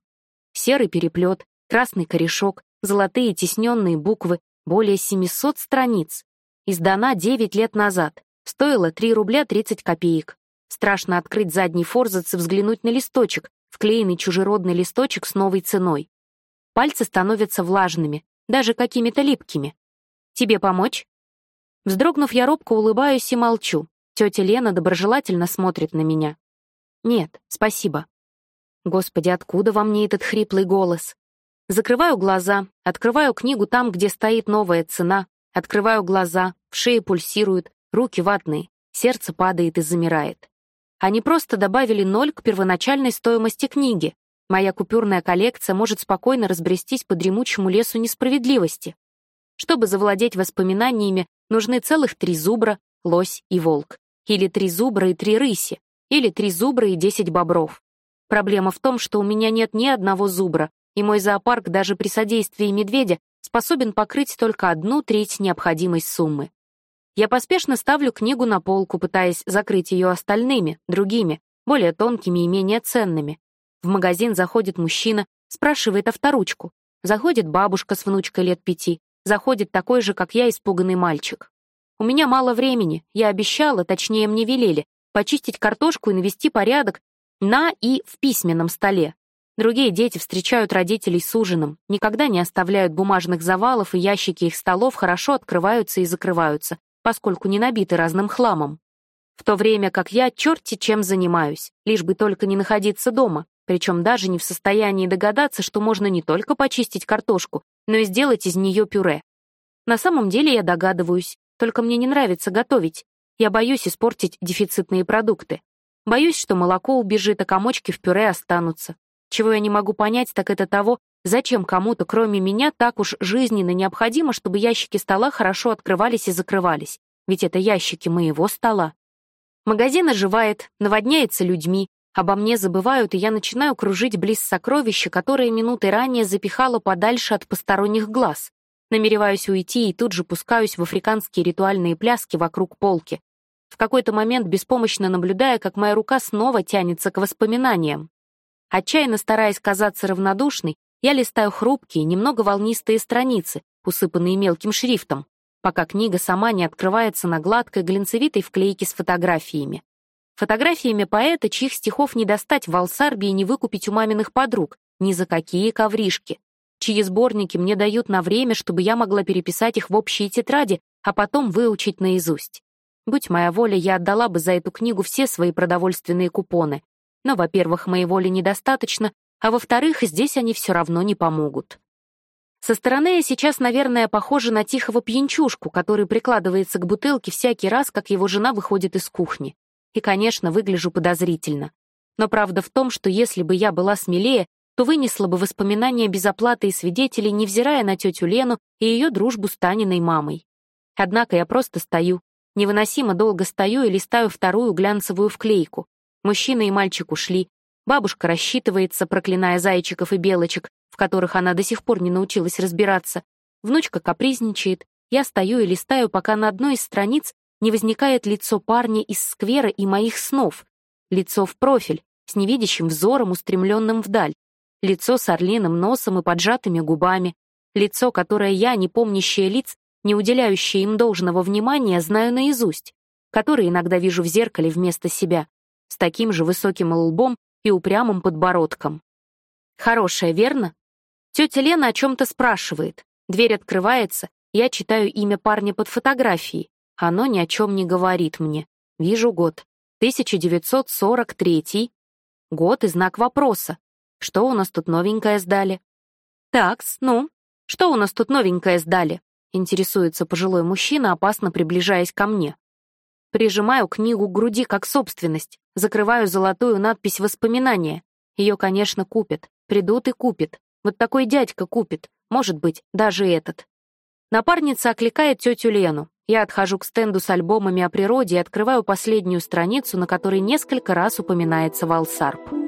Серый переплет, красный корешок, золотые тисненные буквы, более 700 страниц. Издана 9 лет назад. Стоила 3 рубля 30 копеек. Страшно открыть задний форзац и взглянуть на листочек, вклеенный чужеродный листочек с новой ценой. Пальцы становятся влажными, даже какими-то липкими. «Тебе помочь?» Вздрогнув, я робко улыбаюсь и молчу. Тетя Лена доброжелательно смотрит на меня. «Нет, спасибо». Господи, откуда во мне этот хриплый голос? Закрываю глаза, открываю книгу там, где стоит новая цена, открываю глаза, в шее пульсируют, руки ватные, сердце падает и замирает. Они просто добавили ноль к первоначальной стоимости книги. Моя купюрная коллекция может спокойно разбрестись по дремучему лесу несправедливости. Чтобы завладеть воспоминаниями, нужны целых три зубра, лось и волк. Или три зубра и три рыси. Или три зубра и десять бобров. Проблема в том, что у меня нет ни одного зубра, и мой зоопарк даже при содействии медведя способен покрыть только одну треть необходимой суммы. Я поспешно ставлю книгу на полку, пытаясь закрыть ее остальными, другими, более тонкими и менее ценными. В магазин заходит мужчина, спрашивает авторучку. Заходит бабушка с внучкой лет пяти. Заходит такой же, как я, испуганный мальчик. У меня мало времени, я обещала, точнее мне велели, почистить картошку и навести порядок на и в письменном столе. Другие дети встречают родителей с ужином, никогда не оставляют бумажных завалов, и ящики их столов хорошо открываются и закрываются, поскольку не набиты разным хламом. В то время как я черти чем занимаюсь, лишь бы только не находиться дома, причем даже не в состоянии догадаться, что можно не только почистить картошку, но и сделать из нее пюре. На самом деле я догадываюсь, только мне не нравится готовить. Я боюсь испортить дефицитные продукты. Боюсь, что молоко убежит, а комочки в пюре останутся. Чего я не могу понять, так это того, Зачем кому-то, кроме меня, так уж жизненно необходимо, чтобы ящики стола хорошо открывались и закрывались? Ведь это ящики моего стола. Магазин оживает, наводняется людьми, обо мне забывают, и я начинаю кружить близ сокровища, которое минуты ранее запихало подальше от посторонних глаз. Намереваюсь уйти и тут же пускаюсь в африканские ритуальные пляски вокруг полки. В какой-то момент беспомощно наблюдая, как моя рука снова тянется к воспоминаниям. Отчаянно стараясь казаться равнодушной, я листаю хрупкие, немного волнистые страницы, усыпанные мелким шрифтом, пока книга сама не открывается на гладкой глинцевитой вклейке с фотографиями. Фотографиями поэта, чьих стихов не достать в Алсарбе и не выкупить у маминых подруг, ни за какие ковришки, чьи сборники мне дают на время, чтобы я могла переписать их в общие тетради, а потом выучить наизусть. Будь моя воля, я отдала бы за эту книгу все свои продовольственные купоны. Но, во-первых, моей воли недостаточно, а во-вторых, здесь они все равно не помогут. Со стороны я сейчас, наверное, похожа на тихого пьянчушку, который прикладывается к бутылке всякий раз, как его жена выходит из кухни. И, конечно, выгляжу подозрительно. Но правда в том, что если бы я была смелее, то вынесла бы воспоминания без оплаты и свидетелей, невзирая на тетю Лену и ее дружбу с Таниной мамой. Однако я просто стою. Невыносимо долго стою и листаю вторую глянцевую вклейку. Мужчина и мальчик ушли. Бабушка рассчитывается, проклиная зайчиков и белочек, в которых она до сих пор не научилась разбираться. Внучка капризничает. Я стою и листаю, пока на одной из страниц не возникает лицо парня из сквера и моих снов. Лицо в профиль, с невидящим взором, устремленным вдаль. Лицо с орлиным носом и поджатыми губами. Лицо, которое я, не помнящая лиц, не уделяющая им должного внимания, знаю наизусть, которое иногда вижу в зеркале вместо себя, с таким же высоким лбом и упрямым подбородком. Хорошая, верно? Тетя Лена о чем-то спрашивает. Дверь открывается, я читаю имя парня под фотографией. Оно ни о чем не говорит мне. Вижу год. 1943. Год и знак вопроса. Что у нас тут новенькое сдали? Такс, ну, что у нас тут новенькое сдали? Интересуется пожилой мужчина, опасно приближаясь ко мне. Прижимаю книгу к груди как собственность, закрываю золотую надпись «Воспоминания». Ее, конечно, купят. Придут и купят. Вот такой дядька купит, может быть, даже этот. Напарница окликает тетю Лену. Я отхожу к стенду с альбомами о природе и открываю последнюю страницу, на которой несколько раз упоминается Валсарп.